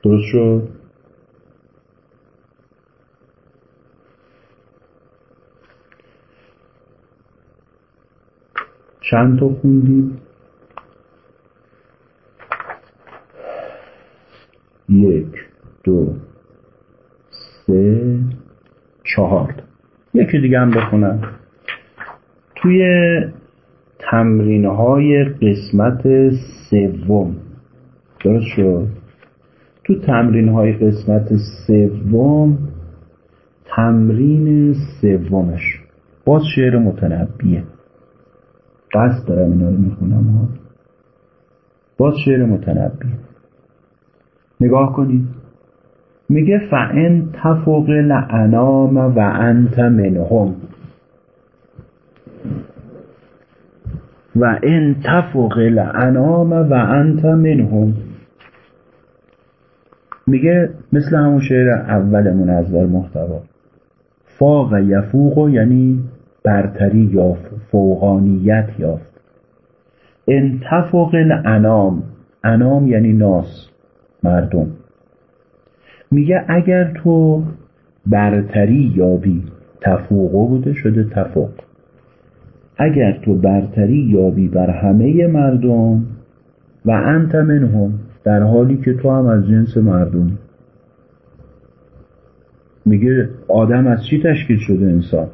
درست شد؟ چند تا خوندیم؟ یک دو سه چهار. یکی دیگه هم بخونم. توی تمرین های قسمت سوم. درست شد؟ تو تمرین های قسمت سوم تمرین سومش. باز شعر متنبیه. قصد دارم اینا رو می‌خونم باز شعر متنبیه. نگاه کنید. میگه فعن تفوق الانام و انت منهم. و ان تفوق الانام و انت منهم. میگه مثل همون شعر اولمون از محتوا. فاق یفوق یعنی برتری یافت فوقانیت یافت. ان تفوق الانام انام یعنی ناس مردم. میگه اگر تو برتری یابی تفوقه بوده شده تفوق. اگر تو برتری یابی بر همه مردم و انت منهم در حالی که تو هم از جنس مردم. میگه آدم از چی تشکیل شده انسان؟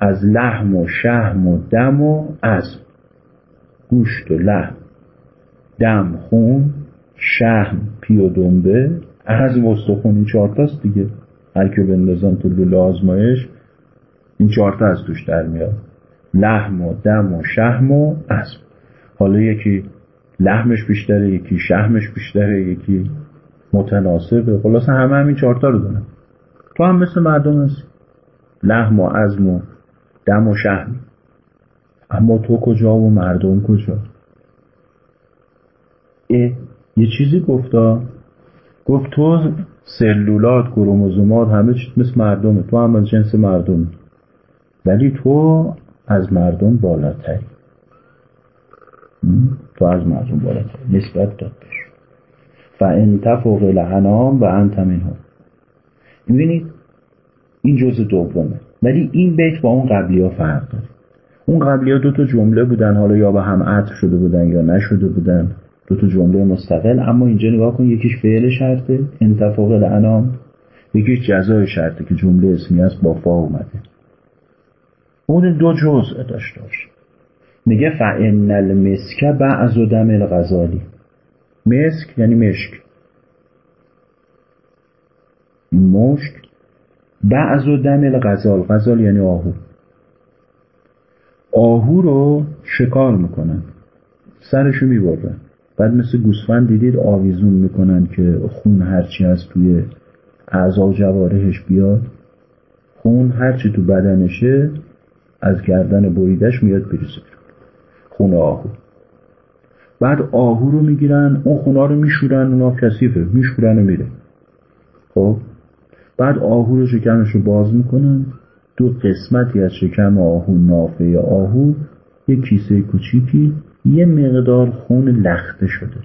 از لحم و شهم و دم و عظم گوشت و لحم. دم خون شهم پی و دنبه. از این چهارتاست دیگه. هر که بندازن تو لوله آزمایش این چهارتا از توش در میاد. لحم و دم و شهم و اسب. حالا یکی لحمش بیشتره یکی شهمش بیشتره یکی متناسبه. خلاصه همه همین چهارتا رو دارن. تو هم مثل مردم هست لحم و عزم و دم و شهم اما تو کجا و مردم کجا؟ اه یه چیزی گفتا. گفت تو سلولات کروموزومات همه چیز مثل مردمه. تو هم از جنس مردم. ولی تو از مردم بالاتری. تو از مردم بالاتری. نسبت داد بش فان تفوق الانام و انت منهم. می‌بینید این جزء دومه. ولی این بیت با اون قبلی ها فرق داره. اون قبلی ها دو تا جمله بودن. حالا یا به هم عطف شده بودن یا نشده بودن. دو تا جمله مستقل اما اینجا نگاه کن یکیش فعل شرطه انتفاق الانام یکیش جزای شرطه که جمله اسمی است با فا اومده. اون دو جزء داشته باشه میگه فان المسک بعض دم الغزالی. مسک یعنی مشک. مشک بعض دم الغزال. غزال یعنی آهو. آهو رو شکار می‌کنن. سرشو می‌برن بعد مثل گوسفند دیدید آویزون می‌کنن که خون هرچی از توی اعضا و جوارحش بیاد؟ خون هرچی تو بدنشه از گردن بریدش میاد بریزه. خون آهو. بعد آهو رو می‌گیرن اون خونا رو میشورن اونا کثیفه میشورن و میره. خب؟ بعد آهو رو شکمش رو باز می‌کنن. دو قسمتی از شکم آهو نافه آهو یه کیسه کوچیکی یه مقدار خون لخته شده.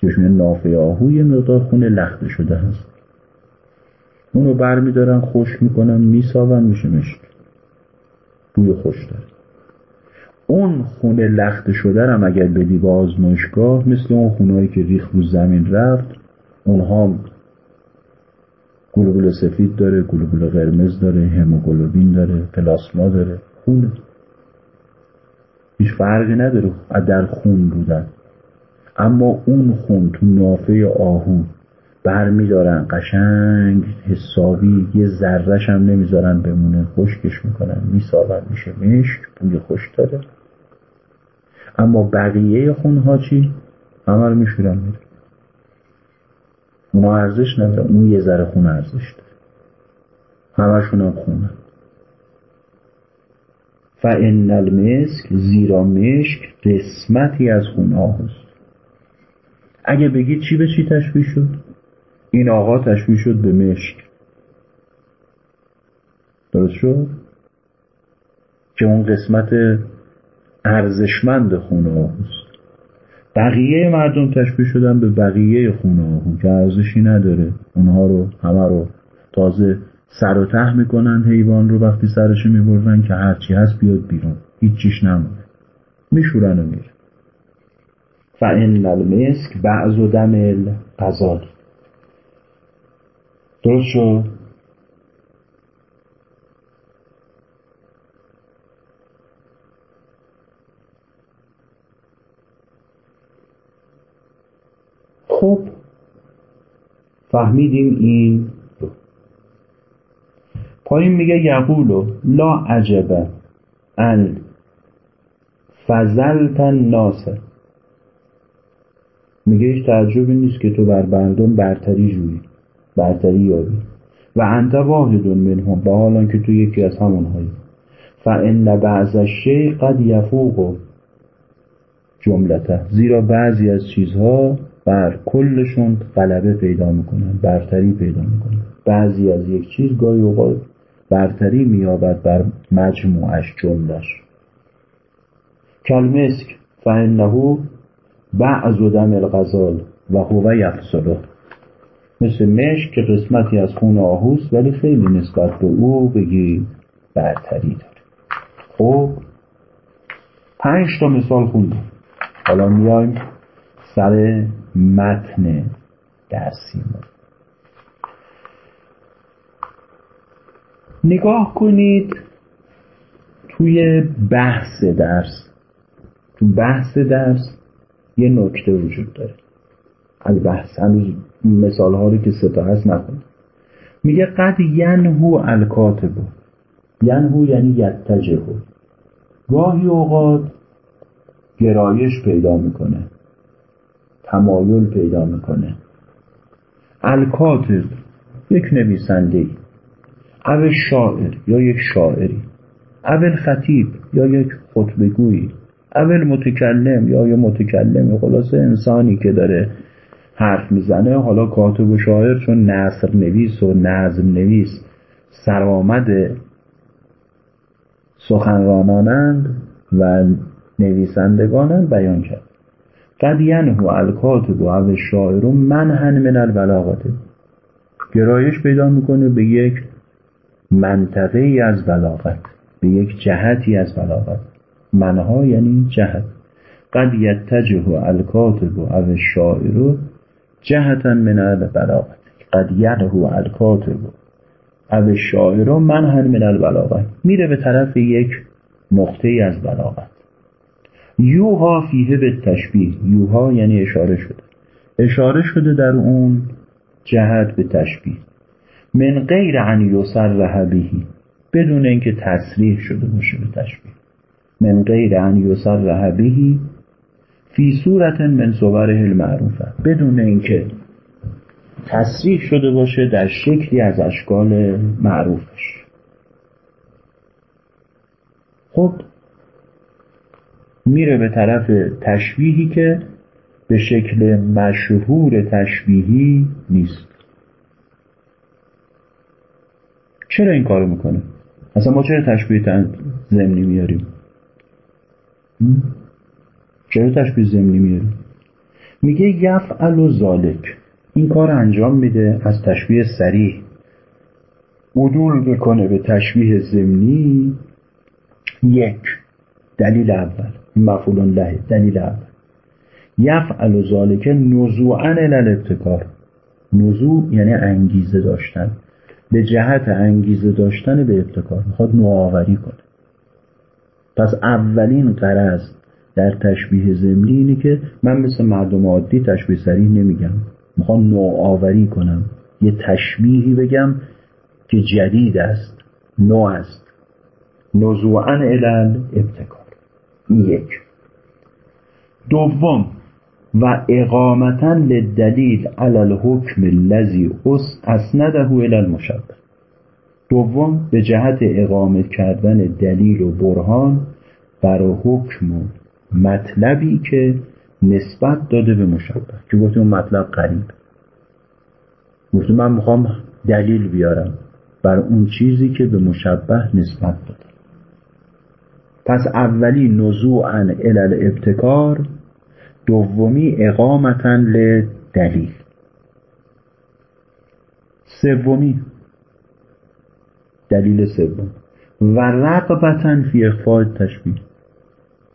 چشم نافه آهو یه مقدار خونه لخته شده هست. اونو بر میدارن خوش می‌کنن میساون میشه مشک. بوی خوش داره. اون خونه لخته شده رم اگر بدی به آزمایشگاه مثل اون خونهایی که ریخ رو زمین رفت اونها گلوبول سفید داره گلوبول قرمز داره هموگلوبین داره پلاسما داره خونه. هیچ فرقی نداره در خون بودن. اما اون خون تو نافه آهو بر میدارن قشنگ حسابی یه ذرهش هم نمی‌ذارن بمونه خشکش می‌کنن میسابن میشه مشک بوی خوش داره. اما بقیه خونها چی؟ همه رو میشورن میره اونا ارزش نداره اون یه ذره خون ارزش داره. همشون هم خونه فان المسک زیرا مشک قسمتی از خون اگه بگید چی به چی تشبیه شد؟ این آقا تشبیه شد به مشک. درست شد؟ که اون قسمت ارزشمند خونه آهوست بقیه مردم تشبیه شدن به بقیه خونه آهو که ارزشی نداره. اونها رو همه رو تازه سر و ته می‌کنن حیوان رو وقتی سرش می‌برن که هرچی هست بیاد بیرون. هیچیش نمونه. میشورن و میره فان المسک بعض و دم الغزال درست شد؟ خب فهمیدیم این پایین میگه یقولو لا عجبه ان فضلت الناس. میگه هیچ تعجبی نیست که تو بر مردم برتری جویی برتری یابی. و انت واحد منهم با حالا که تو یکی از همونهایی. فان بعض الشیء قد یفوق جملته. زیرا بعضی از چیزها بر کلشون غلبه پیدا می‌کنن برتری پیدا می‌کنن. بعضی از یک چیز گاهی اوقات برتری مییابد بر مجموعش جملش کلمسک فانه بعض دم الغزال و هو یفصله مثل مشک که قسمتی از خون آهوست ولی خیلی نسبت به او بگی برتری داره. خب پنج تا مثال خوندیم حالا میایم سر متن درسیمون. نگاه کنید توی بحث درس. تو بحث درس یه نکته وجود داره. البحث هنوز مثال ها رو که ستا هست نکنید میگه قد ینهو الکاتبو. ینهو یعنی یتجهو. گاهی اوقات گرایش پیدا می‌کنه. تمایل پیدا می‌کنه. الکاتب یک نویسنده او شاعر یا یک شاعری اول خطیب یا یک خطبگویی اول متکلم یا یه متکلم خلاصه انسانی که داره حرف می‌زنه حالا کاتب و شاعر چون نصر نویس و نظم نویس سرآمد سخنرانانند و نویسندگانند بیان کرد. قد ینهو الکاتب و او شاعر منهن من البلاغت گرایش پیدا می‌کنه به یک منطقه ای از بلاغت به یک جهتی از بلاغت. منها یعنی جهت. قد یتجه الکاتب او شاعر جهتا من البلاغت قد ینهو الکاتب او شاعر منهن من البلاغت. میره به طرف یک نقطه از بلاغت. یوها فیه به تشبیه یوها یعنی اشاره شده. اشاره شده در اون جهت به تشبیه. من غیر ان یسرح بهی بدون اینکه تصریح شده باشه به تشبیه. من غیر ان یسرح بهی فی صورت من صوره المعروفه بدون اینکه تصریح شده باشه در شکلی از اشکال معروفش. خب میره به طرف تشبیهی که به شکل مشهور تشبیهی نیست. چرا این کارو می‌کنه؟ اصلا ما چرا تشبیه زمینی میاریم؟ چرا تشبیه زمینی میاریم؟ میگه یفعل و ذالک این کار انجام میده از تشبیه سریح. عدول بکنه به تشبیه زمینی. یک. دلیل اول. مفعول له. دلیل اول. یفعل و ذالک نزوعا الابتکار نزوع یعنی انگیزه داشتن. به جهت انگیزه داشتن به ابتکار می‌خواد نوآوری کنه. پس اولین قرض در تشبیه زمینی اینه که من مثل مردم عادی تشبیه سریح نمیگم. می‌خوام نوآوری کنم. یه تشبیهی بگم که جدید است نو است. نزوعا الال ابتکار. یک. دوم و اقامتا للدلیل علی الحکم الذی اسنده الى المشبه دوم به جهت اقامت کردن دلیل و برهان بر حکم و مطلبی که نسبت داده به مشبه که گفتیم مطلب قریب گفتیم من می‌خوام دلیل بیارم بر اون چیزی که به مشبه نسبت داده. پس اولی نزوعا الال ابتکار دومی اقامتا لدلیل. سومی. دلیل سوم. و رقبتا فی اخفاء تشبیه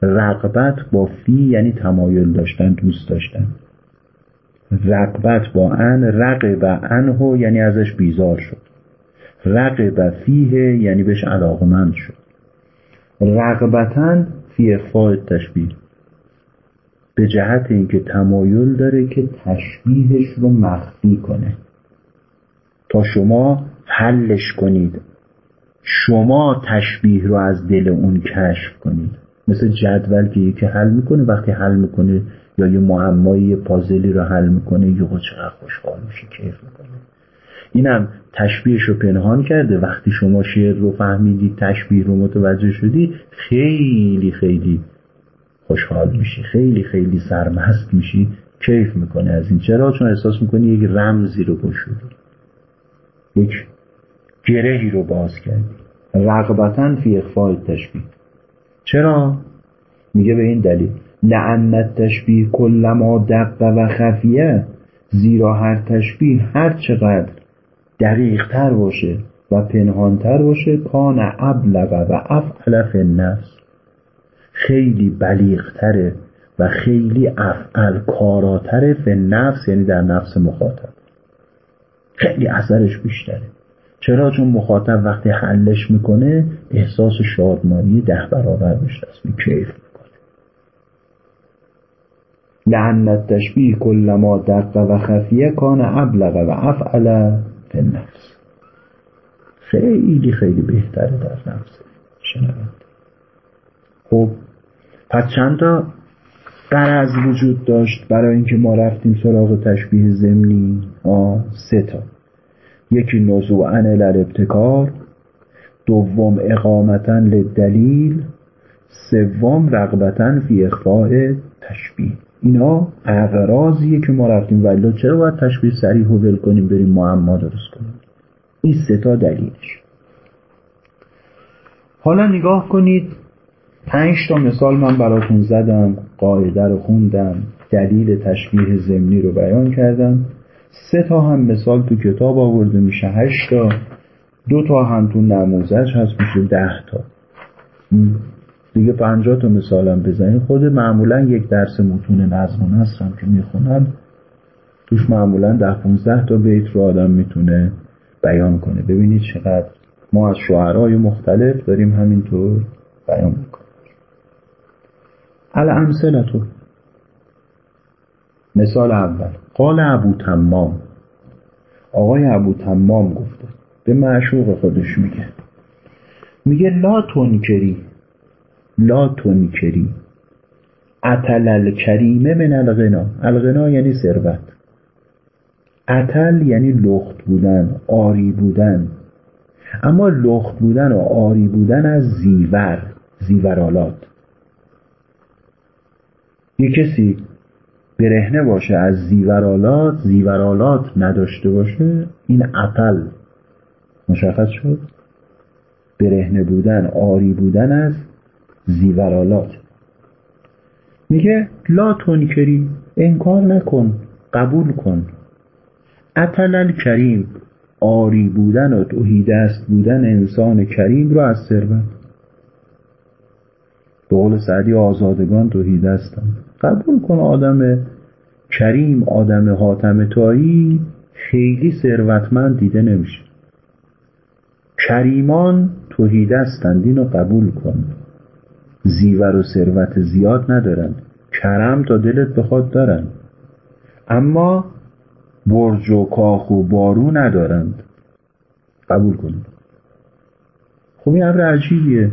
رقبت با فی یعنی تمایل داشتن دوست داشتن. رقبت با ان رقب انه یعنی ازش بیزار شد. رقب فیه یعنی بهش علاقمند شد. رقبتا فی اخفاء تشبیه به جهت اینکه تمایل داره که تشبیهش رو مخفی کنه. تا شما حلش کنید. شما تشبیه رو از دل اون کشف کنید. مثل جدول که یکی حل می‌کنه وقتی حل می‌کنه یا یه معمایی پازلی رو حل می‌کنه یه چقدر خوشحال میشه کیف می‌کنه اینم تشبیهش رو پنهان کرده. وقتی شما شعر رو فهمیدی تشبیه رو متوجه شدی خیلی خیلی خوشحال میشی. خیلی خیلی سرمست میشی. کیف می‌کنه از این. چرا؟ چون احساس می‌کنی یک رمزی رو گشودی یک گرهی رو باز کردی. رغبتا فی اخفاء تشبیه چرا؟ میگه به این دلیل. لعنت تشبیه کلما دق و خفیه. زیرا هر تشبیه هر چقدر دقیق تر باشه و پنهانتر باشه کان ابلغ و افعل فی خیلی بلیغتره و خیلی افعل کاراتره به نفس یعنی در نفس مخاطب. خیلی اثرش بیشتره. چرا؟ چون مخاطب وقتی حلش می‌کنه احساس شادمانی ده برابر میشه است. کیف می‌کنه. لعنت تشبیه کلما دق و خفیه کان ابلغ و افعل فی نفس خیلی خیلی بهتره در نفس شنوند خب پس چند تا قرض وجود داشت برای اینکه ما رفتیم سراغ تشبیه زمینی؟ آه سه تا. یکی نزوعا ابتکار دوم اقامتا لدلیل سوم رغبتا فی اخفاء تشبیه. اینا اغرازیه که ما رفتیم. ولی چرا باید تشبیه سریح و ول کنیم بریم معما درست کنیم؟ این سه تا دلیلش. حالا نگاه کنید پنج تا مثال من براتون زدم قاعده رو خوندم دلیل تشبیه زمینی رو بیان کردم. سه تا هم مثال تو کتاب آورده میشه هشت تا. دو تا هم تو نموزش هست میشه ده تا. دیگه پنجاه تا مثالم بزنید. خود معمولا یک درس متون نظم و نصرم که می‌خونم توش معمولا ده پونزده تا بیت رو آدم می‌تونه بیان کنه. ببینید چقدر ما از شعرهای مختلف داریم همینطور بیان الامثلتو مثال اول. قال ابو تمام. آقای ابو تمام گفته. به معشوق خودش میگه. میگه لا تنکری. لا تنکری. اتل الکریمه من الغنا. الغنا یعنی ثروت. اتل یعنی لخت بودن آری بودن. اما لخت بودن و آری بودن از زیور زیورالات. یه کسی برهنه باشه از زیورالات زیورالات نداشته باشه این اپل مشخص شد؟ برهنه بودن آری بودن از زیورالات. میگه لا تنکری انکار نکن قبول کن. اتلل کریم آری بودن و توهیدست بودن انسان کریم رو از ثروت به قول سعدی آزادگان توهیدستن قبول کن آدم کریم آدم حاتم تایی خیلی ثروتمند دیده نمیشه. کریمان توهیدستند اینو قبول کن. زیور و ثروت زیاد ندارن. کرم تا دلت بخواد دارن. اما برج و کاخ و بارو ندارند. قبول کنید خب این امر عجیبیه.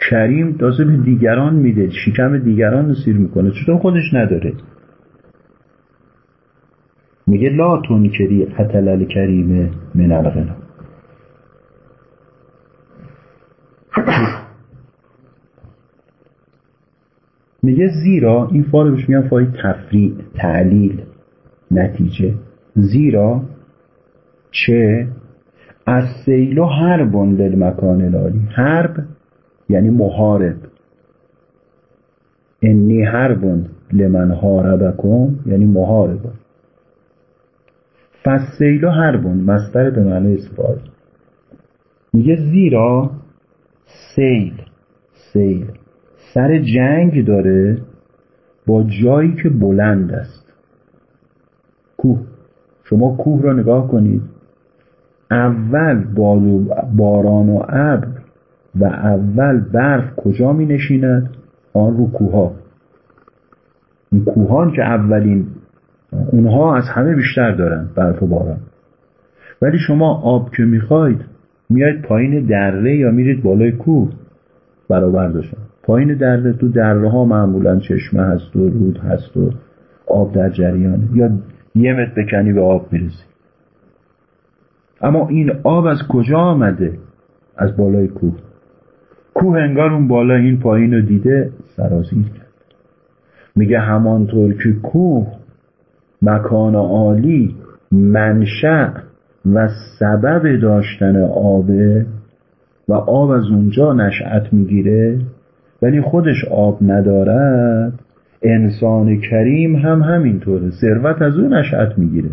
کریم تازه به دیگران میده شکم دیگران رو سیر می‌کنه. چطور خودش نداره؟ میگه لا تنکری حتلل کریم من الغنا. میگه زیرا این فال بهش میگن فای تفریع تعلیل نتیجه. زیرا چه؟ از سیل و حربون للمکان لالی حرب یعنی محارب. انی حربون لمن حاربکم یعنی محارب. فسیل و حربون مستر به معنی استفاده میگه زیرا سیل سیل. سر جنگ داره با جایی که بلند است. کوه. شما کوه را نگاه کنید. اول باران و ابر و اول برف کجا می نشیند؟ آن رو کوها این کوهان که اولین اونها از همه بیشتر دارن برف و باران. ولی شما آب که می‌خواید میاید پایین دره یا میرید بالای کوه؟ برابر داشتن پایین دره تو دره ها معمولا چشمه هست و رود هست و آب در جریانه یا یه متر بکنی به آب می‌رسی. اما این آب از کجا آمده؟ از بالای کوه. کوه انگار اون بالا این پایین رو دیده سرازیر کرد میگه همانطور که کوه مکان عالی منشأ و سبب داشتن آبه و آب از اونجا نشأت می‌گیره ولی خودش آب ندارد انسان کریم هم همینطوره. ثروت از اون نشأت می‌گیره.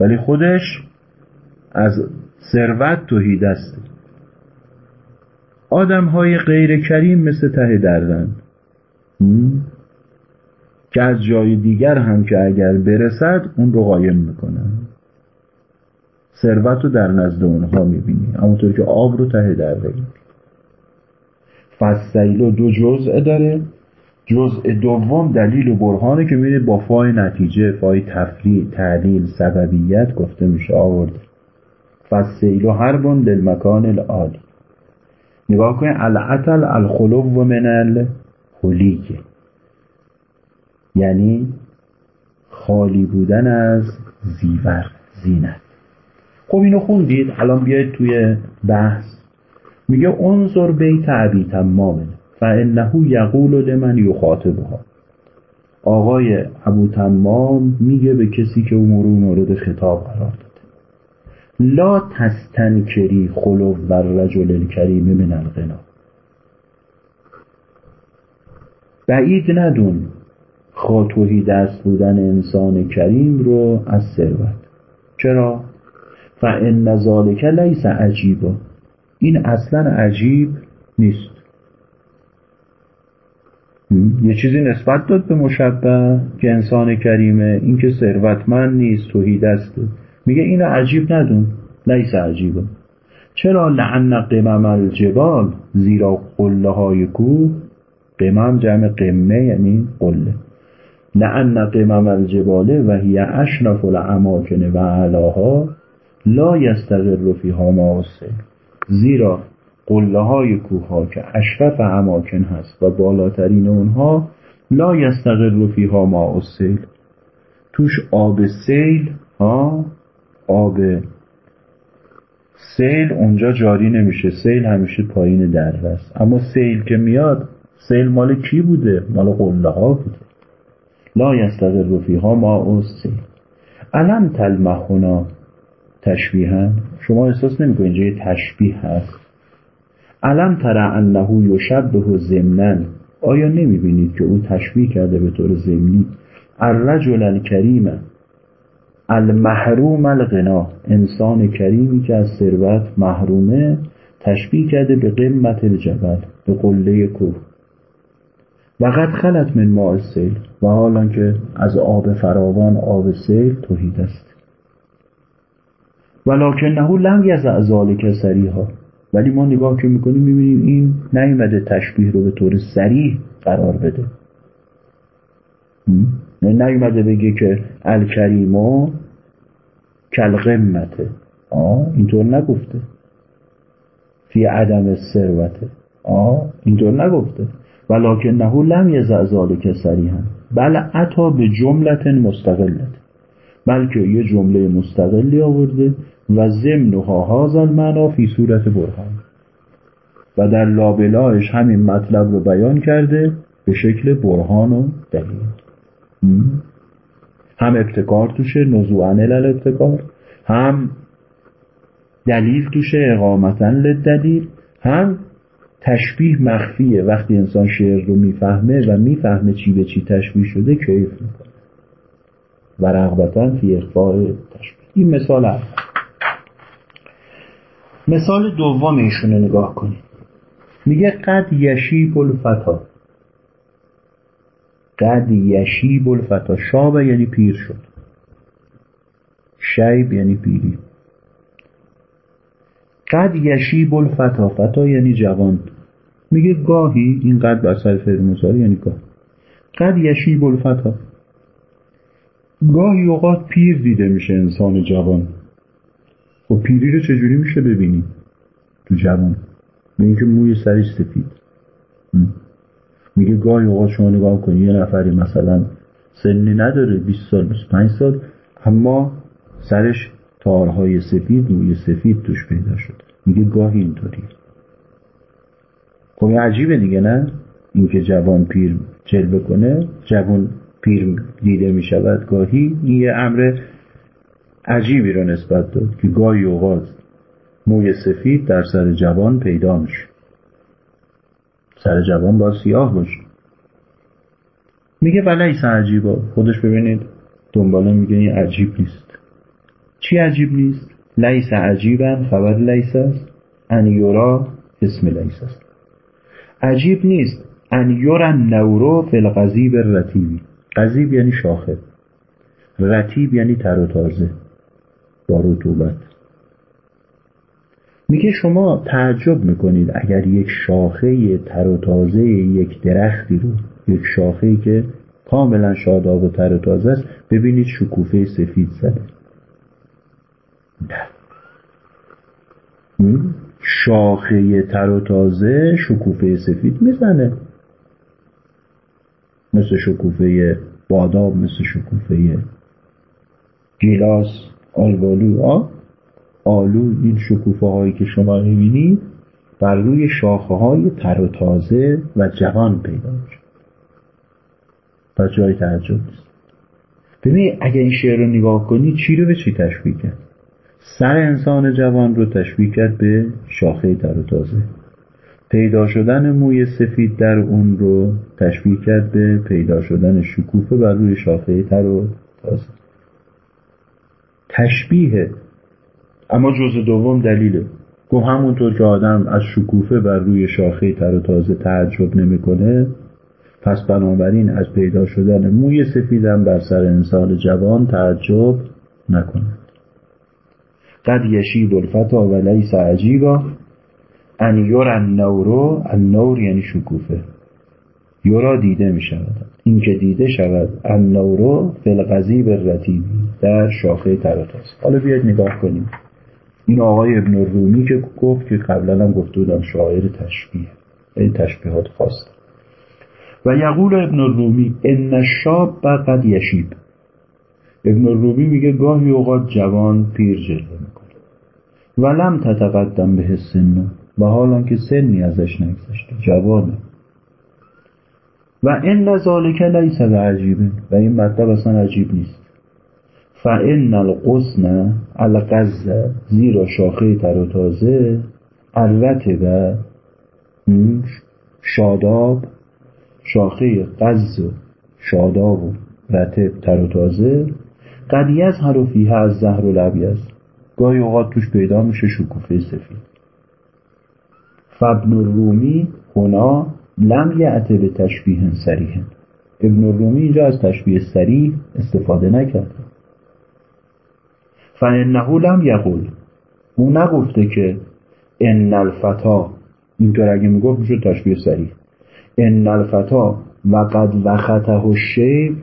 ولی خودش از ثروت توهی دسته آدم های غیر کریم مثل ته دردن. که از جای دیگر هم که اگر برسد اون رو قایم می‌کنن. ثروت رو در نزد اونها می‌بینی. همونطور که آب رو ته درده فسیلو دو جزء داره. جزء دوم دلیل و برهانه که میره با فای نتیجه فای تفریع تعلیل سببیت گفته میشه آورده. فسیلو هر بون للمکان العالی نگاه کنید العتل الخلو و من الحلیه یعنی خالی بودن از زیور زینت. خب اینو خوندید؟ الان بیاید توی بحث. میگه انظر بیت ابی تمام فانه یقول لمن یخاطبها. آقای ابو تمام میگه به کسی که او مورد خطاب قرار داده لا تستنکری خلو و رجل الکریم من الغنا. بعید ندون خاطوهی دست بودن انسان کریم رو از ثروت. چرا؟ فان ذالک لیس عجیبا. این اصلا عجیب نیست. یه چیزی نسبت داد به مشبه که انسان کریمه این که ثروتمند نیست توهی دسته میگه اینو عجیب ندون. لیس عجیبه چرا لعن قمم الجبال زیرا قله های کوه؟ قمم جمع قمه یعنی قله. لعن قمم الجباله و هی اشرف الاماکن و علاها لا یستقر فیها ما زیرا قله های کوه ها که اشرف اماکن هست و بالاترین اونها لا یستقر فیها ما توش آب سیل ها؟ آب. سیل اونجا جاری نمیشه. سیل همیشه پایین دره است اما سیل که میاد سیل مال کی بوده؟ مال قله ها بوده. لا یستقر فیها ما سیل. علم تلمخونا تشبیها؟ شما احساس نمی‌کنید اینجا یه تشبیه هست؟ علم تر انه یشبه ضمنا؟ آیا نمی‌بینید که او تشبیه کرده به طور ضمنی؟ الرجل الکریم المحروم الغنا انسان کریمی که از ثروت محرومه تشبیه کرده به قمت الجبل به قله کوه. و قد خلط من ماء سیل و حالا که از آب فراوان آب سیل توحید است. ولکنه لم یزع ذالک سریها ولی ما نگاه که می‌کنیم می‌بینیم این نیومده تشبیه رو به طور سریح قرار بده. نیومده بگه که الکریمو کلقمته آه اینطور نگفته. فی عدم ثروته. آه اینطور نگفته. ولکنه لم یزع ذالک سریحا بل عطا به جملت مستقلت. بلکه یه جمله مستقلی آورده و ضمنها هذا المعنا فی صورت برهان. و در لابلایش همین مطلب رو بیان کرده به شکل برهان و دلیل. هم. ابتکار توشه نزوعن الابتکار هم دلیل توشه اقامتا لدلیل هم تشبیه مخفیه. وقتی انسان شعر رو می‌فهمه و می‌فهمه چی به چی تشبیه شده کیف می‌کنه. و رغبتا فی اخفاء تشبیه. این مثال اول مثال دوم ایشونه نگاه کنید میگه قد یشیب الفتا قد یشیب الفتا شاب یعنی پیر شد. شیب یعنی پیری. قد یشیب الفتا فتا یعنی جوان. میگه گاهی این قد بر سر یعنی گاه. قد یشیب الفتا. گاهی اوقات پیر دیده میشه انسان جوان. خب پیری رو چجوری میشه ببینی؟ تو جوان. به اینکه موی سرش سفید. میگه گاهی اوقات شما نگاه کنی یه نفری مثلا سنی نداره 20 سال 25 سال اما سرش تارهای سفید موی سفید توش پیدا شد. میگه گاهی اینطوری. خب عجیبه دیگه نه؟ اینکه جوان پیر جلوه کنه جوان پیر دیده می‌شود گاهی این یه امر عجیبی رو نسبت داد که گاهی اوقات موی سفید در سر جوان پیدا میشه. سر جوان با سیاه باشه. میگه ولیس عجیبا. خودش ببینید دنباله میگه این عجیب نیست. چی عجیب نیست؟ لیس عجیبا خبر لیس است. ان یورا اسم لیس است. عجیب نیست. ان یورا نورو فی القضیب رتیبی قضیب یعنی شاخه. رتیب یعنی تر و تازه. با رطوبت. میگه شما تعجب می‌کنید اگر یک شاخه تر و تازه یک درختی رو یک شاخه که کاملا شاداب و تر و تازه است ببینید شکوفه سفید زده. شاخه تر و تازه شکوفه سفید می‌زنه. مثل شکوفه بادام مثل شکوفه گیلاس آلبالو آ آلو این شکوفه هایی که شما می‌بینید بر روی شاخه های تر و تازه و جوان پیدا میشه پس جای تعجب نیست. ببینید اگه این شعر رو نگاه کنید چی رو به چی تشبیه کرد؟ سر انسان جوان رو تشبیه کرد به شاخه تر و تازه. پیدا شدن موی سفید در اون رو تشبیه کرد به پیدا شدن شکوفه بر روی شاخه تر و تازه. تشبیه اما جز دوم دلیله. گفت همونطور که آدم از شکوفه بر روی شاخه تر و تازه تعجب نمی‌کنه پس بنابراین از پیدا شدن موی سفیدم بر سر انسان جوان تعجب نکند. قد یشید الفتا و لیس عجیبا ان یور النورو النور یعنی شکوفه. یورا دیده می شود این که دیده شود النورو فی القضیب الرتیب در شاخه تر و تازه. حالا بیاید نگاه کنیم. این آقای ابن رومی که گفت که قبلا هم گفته بودم شاعر تشبیه این تشبیهات خواست و یقول ابن رومی ان شاب قد یشیب. ابن رومی میگه گاهی اوقات جوان پیر جلوه می‌کنه. ولم تتقدم به سن. و حالا که سنی ازش نگذشته جوانه. و این ذالک لیس عجیبه و این مطلب اصلا عجیب نیست. فان القسن القز زیرا شاخه تر و تازه الرتب شاداب شاخه قز و شاداب و رتب تر و تازه. قد یظهر فیها از زهر و لبیز گاهی اوقات توش پیدا میشه شکوفه سفید. فابن الرومی هنا لم یعته به تشبیه سریح ابن الرومی اینجا از تشبیه سریح استفاده نکرده. فانه لم یقول. او نگفته که ان الفتا اینطور اگه می‌گفت میشه تشبیه سریح ان الفتا و قد وخته الشیب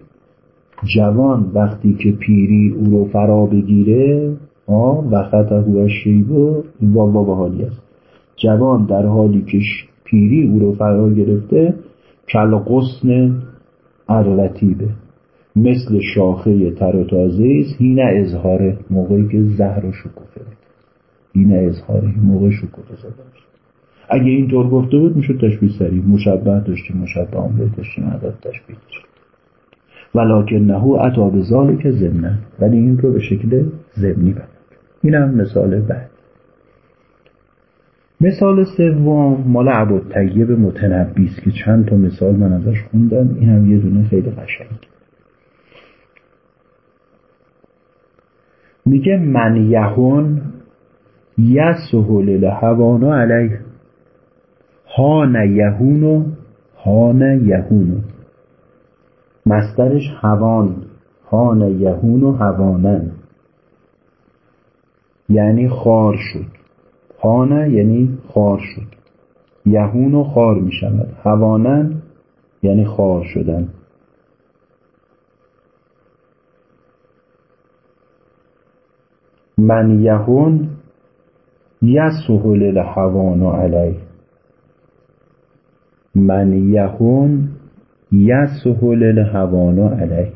جوان وقتی که پیری او رو فرا بگیره وخته الشیب والا به حالی است. جوان در حالی که پیری او رو فرا گرفته کل قسن الرتیبه. مثل شاخه تر و تازه است هین اظهاره موقعی که زهر و شکوفه هین اظهاره موقع شکوفه زده اگه اینطور گفته بود می‌شد تشبیه سریع. مشبه داشتیم مشبه هم داشتیم عدد تشبیه داشتیم ولکن نهو عطا به که زمنه ولی این رو به شکل زمنی این اینم مثال بعد. مثال سوم مال عبود طیب متنبی که چند تا مثال من ازش خوندم. این هم یه دونه خیلی قشنگ میگه من یهون یسهل الهوانا علیه. هان یهونو هان یهونو مسترش هوان هان یهونو هوانن یعنی خار شد. هان یعنی خار شد. یهونو خار می شود هوانن یعنی خار شدن. من یهون یسهل الهوان علیه من یهون یسهل الهوانا علیه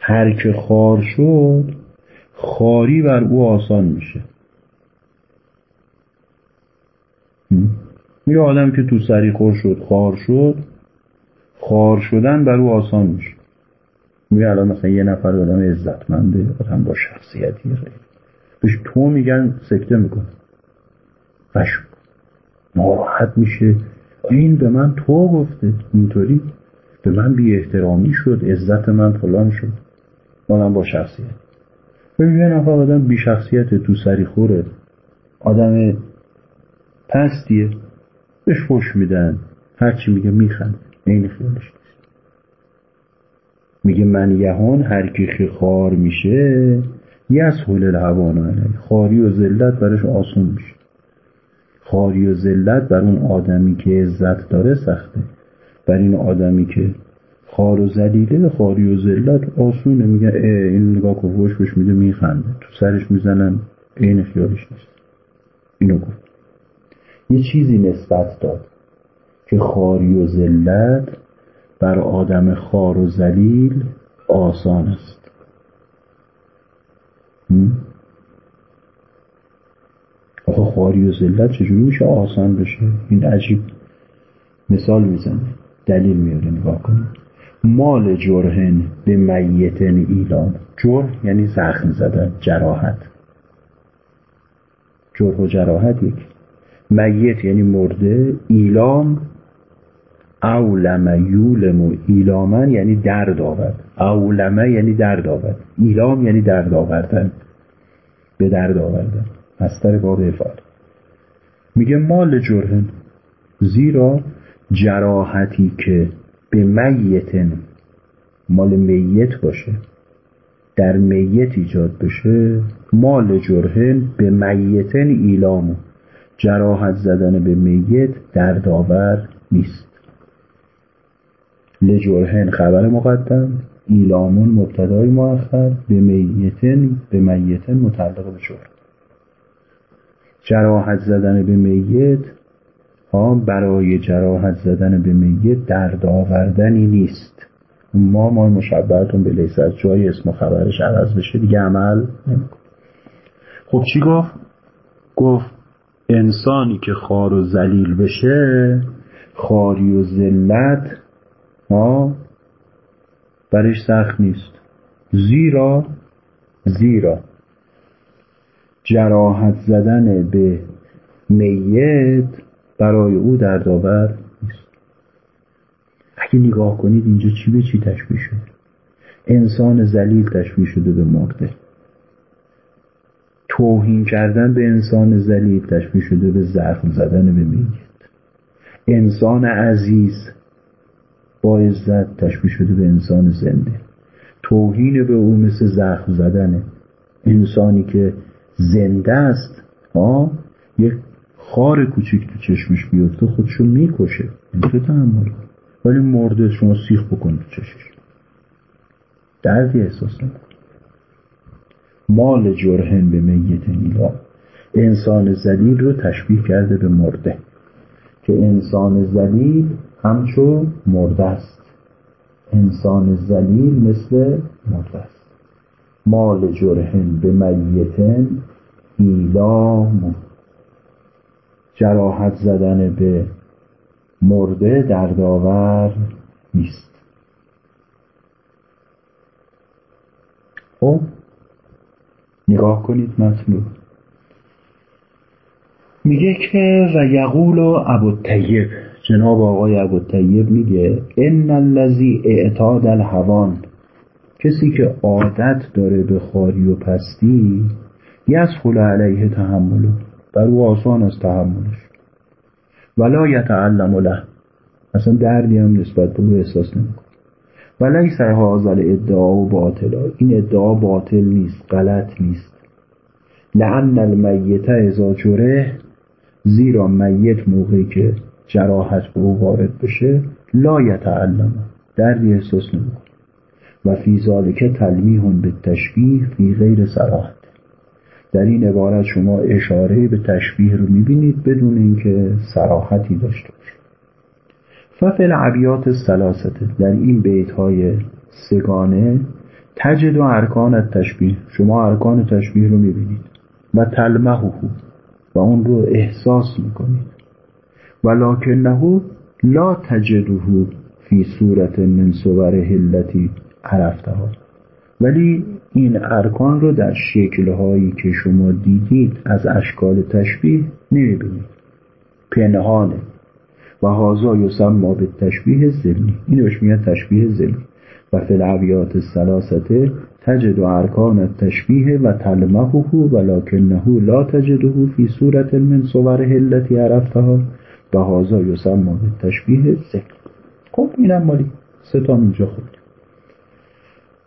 هر که خار شد خاری بر او آسان میشه. یه آدم که تو سری خور شد خار شد خار شدن بر او آسان میشه. میگه الان مثلا یه نفر آدم عزتمنده آدم با شخصیتی بهش تو میگن سکته می‌کنه. فش ناراحت میشه. این به من تو گفته. اینطوری. به من بی احترامی شد. عزت من فلان شد. مالم با شخصیت. ببین یه نفر آدم بی شخصیت تو سری خوره. آدم پستیه. بهش خوش میدن. هرچی میگه میخند این خیالش. میگه من یهان هر کی خار میشه حول الهوان خاری و ذلت برش آسون میشه. خاری و ذلت بر اون آدمی که عزت داره سخته. بر این آدمی که خار و زلیله خاری و ذلت آسونه. میگه این نگاه که خوش بش میده میخنده. تو سرش می‌زنن عین خیالش نیست. اینو گفت. یه چیزی نسبت داد که خاری و ذلت بر آدم خار و زلیل آسان است. آخه خواری و ذلت چجوری میشه آسان بشه؟ این عجیب مثال می‌زنه. دلیل میاره نگاه کنید مال جرهن به میتن ایلام جرح یعنی زخم زدن جراحت. جرح و جراحت یک. میت یعنی مرده. ایلام اولم یولم ایلامن یعنی درد آورد. اولمه یعنی درد آورد. ایلام یعنی درد آوردن. به درد آوردن. مستر باب افعال. میگه مال جرهن زیرا جراحتی که به میتن مال میت باشه در میت ایجاد بشه مال جرهن به میتن ایلامو جراحت زدن به میت دردآور نیست. لجرهن خبر مقدم ایلامون مبتدای مؤخر به میتن به میتن متعلق به جرح جراحت زدن به میت ها برای جراحت زدن به میت درد آوردنی نیست. ما ما مشبهتون به لیس از جای اسم خبرش عوض بشه دیگه عمل نمیکن خب چی گفت؟ گفت انسانی که خار و زلیل بشه خاری و ذلت ها برش سخت نیست. زیرا زیرا. جراحت زدن به میت برای او دردآور نیست. که نگاه کنید اینجا چی به چی تشبیه شده انسان زلیل تشبیه شده به مرده. توهین کردن به انسان زلیل تشبیه شده به زخم زدن به میت. انسان عزیز با عزت تشبیه شده به انسان زنده. توهین به او مثل زخم زدنه. انسانی که زنده است ها یک خار کوچیک تو چشمش بیفته خودشو می‌کشه. تو تحمل ولی مرده شما سیخ بکن تو چشش. دردی احساس نکن. مال جرهن به میت نیلا انسان زلیل رو تشبیه کرده به مرده. که انسان زلیل همچون مرده است. انسان زلیل مثل مرده است. مال جرهن به میتن ایلام جراحت زدن به مرده دردآور نیست. خب نگاه کنید متن میگه که و یقول ابو طیب جناب آقای ابو طیب میگه ان الذی اعتاد الهوان کسی که عادت داره به خاری و پستی یسخل علیه تحملو بر او آسان از تحملش. ولا یتعلم له. اصلا دردی هم نسبت به او احساس نمی‌کنه. ولیس هذا ادعا و باطلا این ادعا باطل نیست غلط نیست. لعن المیت اذا جره. زیرا میت موقعی که جراحت به او وارد بشه لا یتعلم دردی احساس نمی‌کنه. و فی ذالک تلمیح به تشبیه فی غیر سراحت در این عبارت شما اشاره به تشبیه رو می‌بینید بدون اینکه سراحتی داشته باشه ففل عبیات سلاسته در این بیت های سگانه تجد و ارکان تشبیه شما ارکان تشبیه رو می‌بینید. و تلمحه و اون رو احساس می‌کنید. ولکنه لا تجده فی صورت من صور هلتی عرفتها. ولی این ارکان رو در شکلهایی که شما دیدید از اشکال تشبیه نمی‌بینید. پنهانه. و هازا یسمى به تشبیه زمینی این میگن تشبیه زمینی و فی العبیات سلاسته تجد ارکان تشبیه و تلمحه ولکنه لا تجده فی صورت من صور هلتی عرفتها. و هازا یسمى به تشبیه زمینی خب اینم مالی سه تا اینجا خود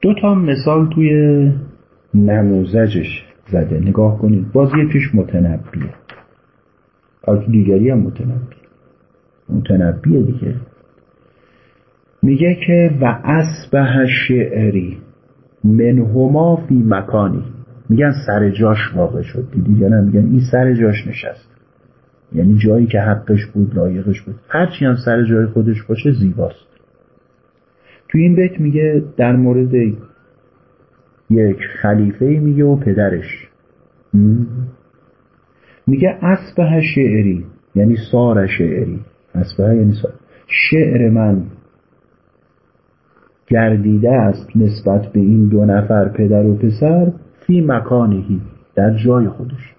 دو تا مثال توی نموزجش زده. نگاه کنید باز یکیش متنبیه. آکی دیگری هم متنبیه. متنبیه دیگه. میگه که و اسبه شعری منهما فی مکانی. میگن سر جاش واقع شد. دیدی یا نه؟ میگن این سر جاش نشست. یعنی جایی که حقش بود لایقش بود. هرچی هم سر جای خودش باشه زیباست. تو این بیت میگه در مورد یک خلیفه میگه و پدرش. میگه اسبه شعری یعنی سار شعری. اسبه یعنی سار. شعر من گردیده است نسبت به این دو نفر پدر و پسر فی مکانهی در جای خودش.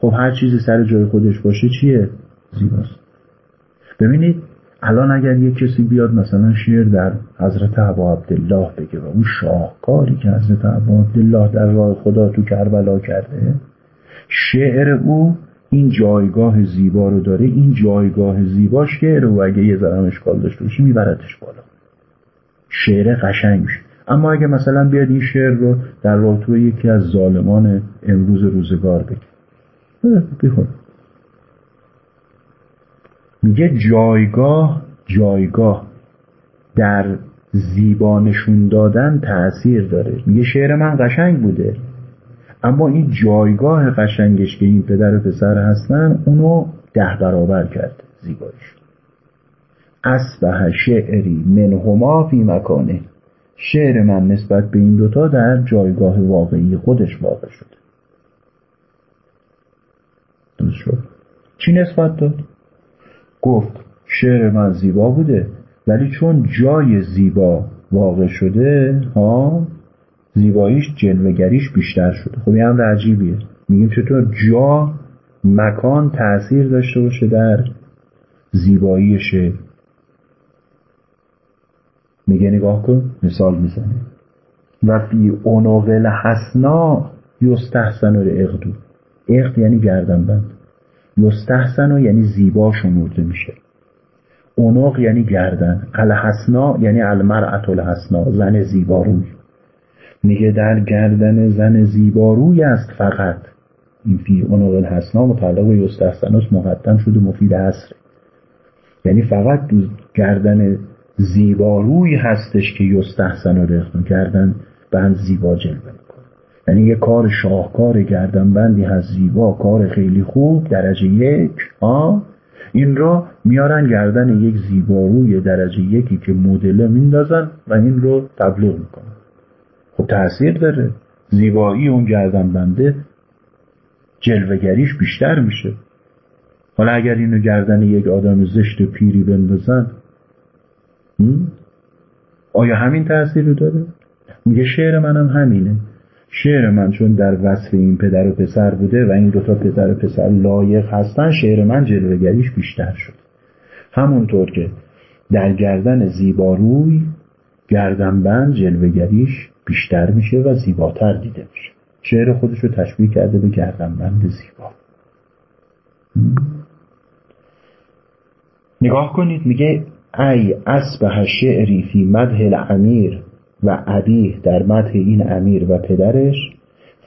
خب هر چیزی سر جای خودش باشه چیه؟ زیباست. ببینید الان اگر یه کسی بیاد مثلا شعر در حضرت عبا عبدالله بگه و اون شاهکاری که حضرت عبا عبدالله در راه خدا تو کربلا کرده شعر او این جایگاه زیبا رو داره این جایگاه زیبا شعر او اگه یه ذرم اشکال داشته باشه میبردش بالا. شعر قشنگ اما اگه مثلا بیاد این شعر رو در رابطه یکی از ظالمان امروز روزگار بگه بیخون. میگه جایگاه جایگاه. در زیبا نشون دادن تأثیر داره. میگه شعر من قشنگ بوده. اما این جایگاه قشنگش که این پدر و پسر هستن اونو ده برابر کرد زیبایش اصبح شعری منهما فی مکانه. شعر من نسبت به این دوتا در جایگاه واقعی خودش واقع شده. درست شد. چی نسبت داد؟ گفت شعر من زیبا بوده ولی چون جای زیبا واقع شده ها زیباییش جلوگریش بیشتر شده. خب این امر عجیبیه. میگیم چطور جا مکان تاثیر داشته باشه در زیبایی شعر میگه نگاه کن مثال می‌زنه. و فی اونوغل حسنا یستحسن اقدو اقد یعنی گردن بند یستحسن و یعنی زیبا شمرده میشه. اونوغ یعنی گردن الحسنا یعنی المرعت الحسنا زن زیباروی. میگه در گردن زن زیباروی است فقط. این فی اونوغ الحسنا متعلق به یستحسن مقدم شده مفید عصر. یعنی فقط گردن زیباروی هستش که یستحسن و گردن بند زیبا جلوه. یعنی یه کار شاهکار گردن بندی هست زیبا کار خیلی خوب درجه یک. آ؟ این را میارن گردن یک زیباروی درجه یکی که مدله میندازن و این رو تبلیغ می‌کنن. خب تاثیر داره. زیبایی اون گردن بنده جلوگریش بیشتر میشه. حالا اگر اینو گردن یک آدم زشت پیری بندازن آیا همین تاثیر رو داره؟ میگه شعر منم همینه. شعر من چون در وصف این پدر و پسر بوده و این دوتا پدر و پسر لایق هستن شعر من جلوگریش بیشتر شد. همونطور که در گردن زیباروی گردنبند جلوگریش بیشتر میشه و زیباتر دیده میشه. شعر خودش رو تشبیه کرده به گردنبند زیبا. نگاه کنید میگه ای اسبه شعری فی مده الامیر. و ابیه در مده این امیر و پدرش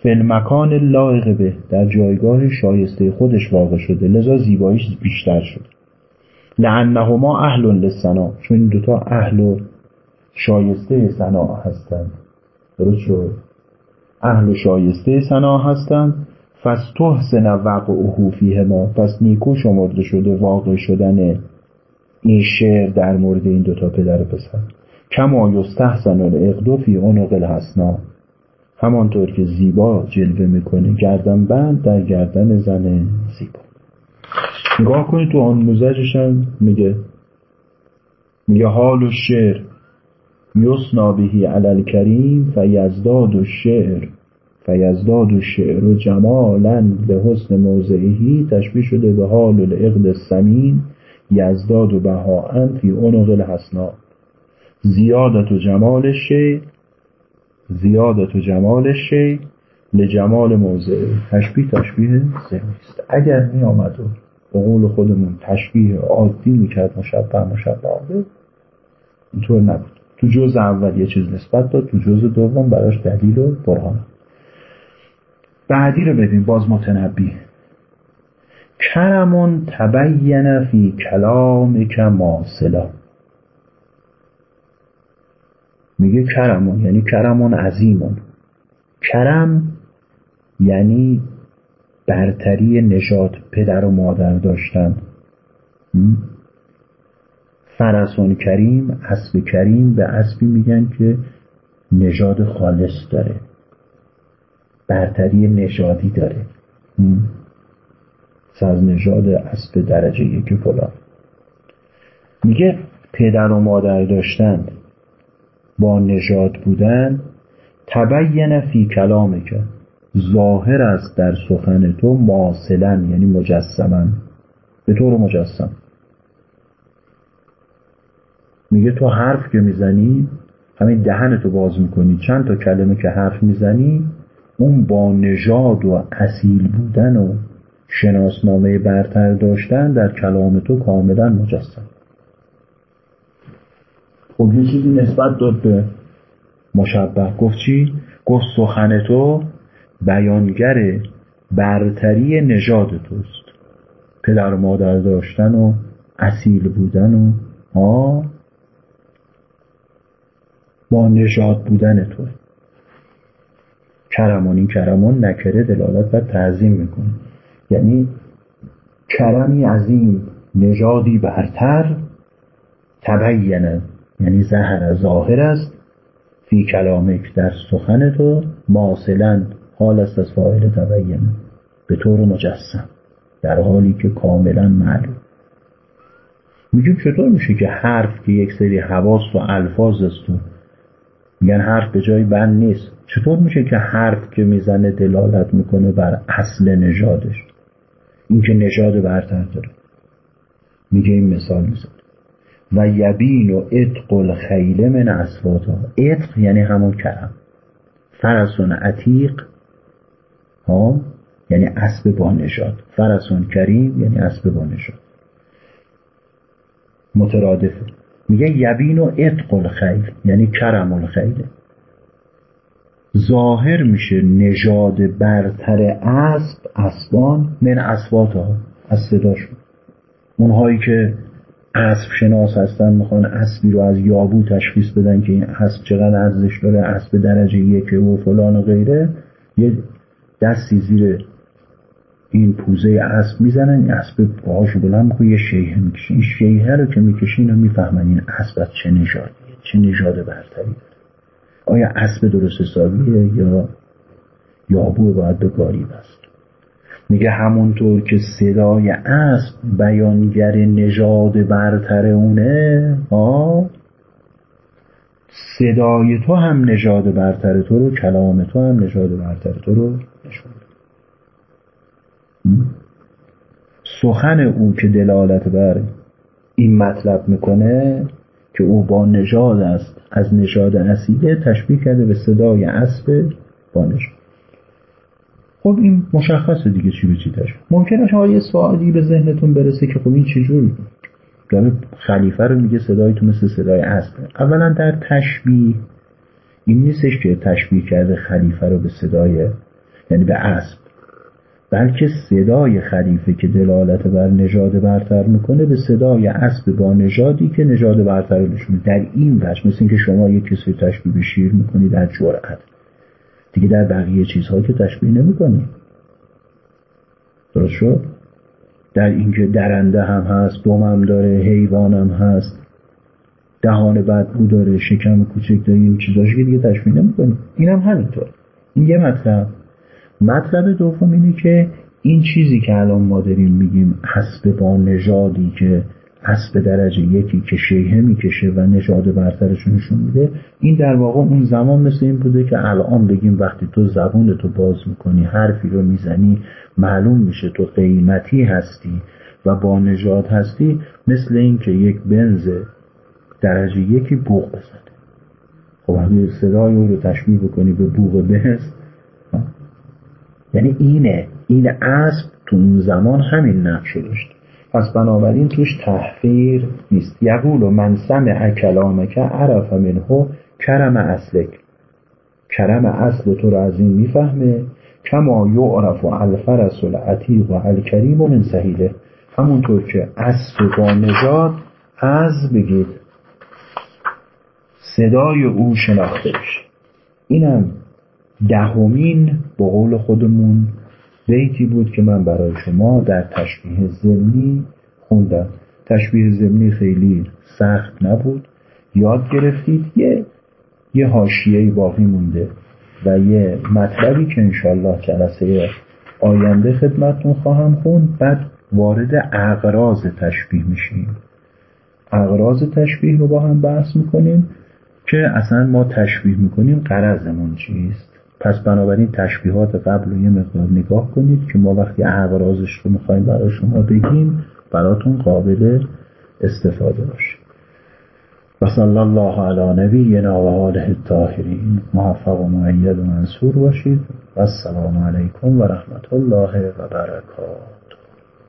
فل مکان لایق به در جایگاه شایسته خودش واقع شده لذا زیباییش بیشتر شد. لعنهما اهل للسنا چون این دوتا اهل و شایسته سنا هستند. درست شد؟ اهل و شایسته سنا هستند. فستحسن وقع فیهما پس نیکو شمرده شده واقع شدن این شعر در مورد این دوتا پدر و پسر. کما یستحسن الاقدو فی عنق الحسنا. همانطور که زیبا جلوه می‌کنه گردن بند در گردن زن زیبا. نگاه کنید تو آن هم میگه میگه حال و شعر. یسنا بهی علل کریم فیزداد و شعر. فیزداد و شعر و جمالا به حسن موضعی تشبیه شده به حال الاقد سمین یزداد و بهاءن فی عنق الحسنا. زیادت و جمال شی زیادت و جمال شی لجمال موضع. تشبیه تشبیه است. اگر می آمد و به قول خودمون تشبیه عادی می‌کرد مشبه مشبه آده اینطور نبود. تو جز اول یه چیز نسبت داد تو جز دوم براش دلیل و برهان. بعدی رو ببین باز متنبی کرمون تبین فی کلام که میگه کرمون یعنی کرمون عظیمون. کرم یعنی برتری نژاد پدر و مادر داشتن. فرسون کریم اسب کریم به اسبی میگن که نژاد خالص داره. برتری نژادی داره. از نژاد اسب درجه یکی فلان. میگه پدر و مادر داشتن. با نژاد بودن تبین فی کلامه که ظاهر است در سخن تو ماسلا یعنی مجسمن به طور مجسم. میگه تو حرف که می‌زنی همین دهنتو باز می‌کنی چند تا کلمه که حرف می‌زنی اون با نژاد و اصیل بودن و شناسنامه برتر داشتن در کلام تو کاملا مجسم. خب یه چیزی نسبت داد به مشبه. گفت چی؟ گفت سخن تو بیانگر برتری نژاد توست. پدر مادر داشتن و اصیل بودن و ها؟ با نژاد بودن تو. کرمان این کرمان نکره دلالت و تعظیم می‌کنه. یعنی کرمی عظیم نژادی برتر تبینه یعنی زهر ظاهر است. فی کلامک در سخن تو ماصلا حال است از فاعل تبینه به طور مجسم. در حالی که کاملا معلوم. میگیم چطور میشه که حرف که یک سری حواس و الفاظ است و میگن حرف به جای بند نیست. چطور میشه که حرف که می‌زنه دلالت می‌کنه بر اصل نژادش؟ این که نژاد برتر داره. میگه این مثال می‌زد و یبین و اتق الخیل من اسواتا اتق یعنی همون کرم فرسون عتیق ها یعنی اسب با نژاد. فرسون کریم یعنی اسب با نژاد. مترادفه میگه یبین و اتق الخیل یعنی کرم الخیل. ظاهر میشه نژاد برتر اسب اسبان من اسواتها از صداشون اونهایی که اسب شناس هستن می‌خوان اسبی رو از یابو تشخیص بدن که این اسب چقدر ارزش داره اسب درجه یک و فلان و غیره. یه دستی زیر این پوزه اسب می‌زنن این اسب پاهاشو بلند می‌کنه یه شیهه می‌کشه این شیهه رو که می‌کشه اینا می‌فهمن این اسب از چه نژادیه چه نژاد برتری. آیا اسب درست حسابیه یا یابو باید به گاری بست میگه همونطور که صدای اسب بیانگر نژاد برتر اونه ها صدای تو هم نژاد برتر تو رو کلام تو هم نژاد برتر تو رو نشون سخن او که دلالت بر این مطلب می‌کنه که او با نژاد است از نژاد اصیله تشبیه کرده به صدای اسب با نژاد. خب این مشخصه دیگه چی به چی تشبیه ممکنه شما یه سوالی به ذهنتون برسه که خب این چجور داره خلیفه رو میگه صدای تو مثل صدای اسب. اولا در تشبیه این نیستش که تشبیه کرده خلیفه رو به صدای یعنی به اسب. بلکه صدای خلیفه که دلالت بر نژاد برتر می‌کنه به صدای اسب با نژادی که نژاد برتر نشونه در این وجه مثل اینکه شما یک کسی تشبیه به شیر می‌کنی در جرأت دیگه در بقیه چیزها که تشبیه نمی‌کنی درست شد؟ در اینکه درنده هم هست بوم هم داره حیوان هم هست. دهان بدبو داره شکم کوچک داره این چیزاش که دیگه تشبیه نمی‌کنی این هم همینطور. این یه مطلب. مطلب دوم اینه که این چیزی که الان ما داریم میگیم حسب با نژادی که اسب درجه یکی که شیهه می‌کشه و نژاد برترشون نشون میده این در واقع اون زمان مثل این بوده که الان بگیم وقتی تو زبون تو باز می‌کنی حرفی رو می‌زنی معلوم میشه تو قیمتی هستی و با نژاد هستی مثل این که یک بنز درجه یکی بوغ بزنه. خب اگه صدای رو تشبیه بکنی به بوغ بنز. یعنی اینه. این اسب تو اون زمان همین نقش داشت پس بنابراین توش تحقیر نیست. یقول و من سمع که عرف منه کرم اصلک. کرم اصل تو رو از این می‌فهمه. کما یعرف الفرس العتیق و الکریم و من سهیله. همونطور که اصل با نجات از بگید. صدای او شناخته بشه اینم دهمین به قول خودمون بیتی بود که من برای شما در تشبیه زمینی خوندم. تشبیه زمینی خیلی سخت نبود. یاد گرفتید؟ یه یه حاشیه باقی مونده و یه مطلبی که انشالله جلسه آینده خدمتتون خواهم خوند. بعد وارد اغراض تشبیه میشیم. اغراض تشبیه رو با هم بحث می‌کنیم که اصلا ما تشبیه می‌کنیم قرضمون چیست؟ پس بنابراین تشبیهات قبل رو یه مقدار نگاه کنید که ما وقتی اعرازش رو می‌خوایم برای شما بگیم براتون قابل استفاده باشه. و صلی الله علی نبینا و آله الطاهرین. موفق و معید و منصور باشید. و السلام علیکم و رحمت الله و برکاته.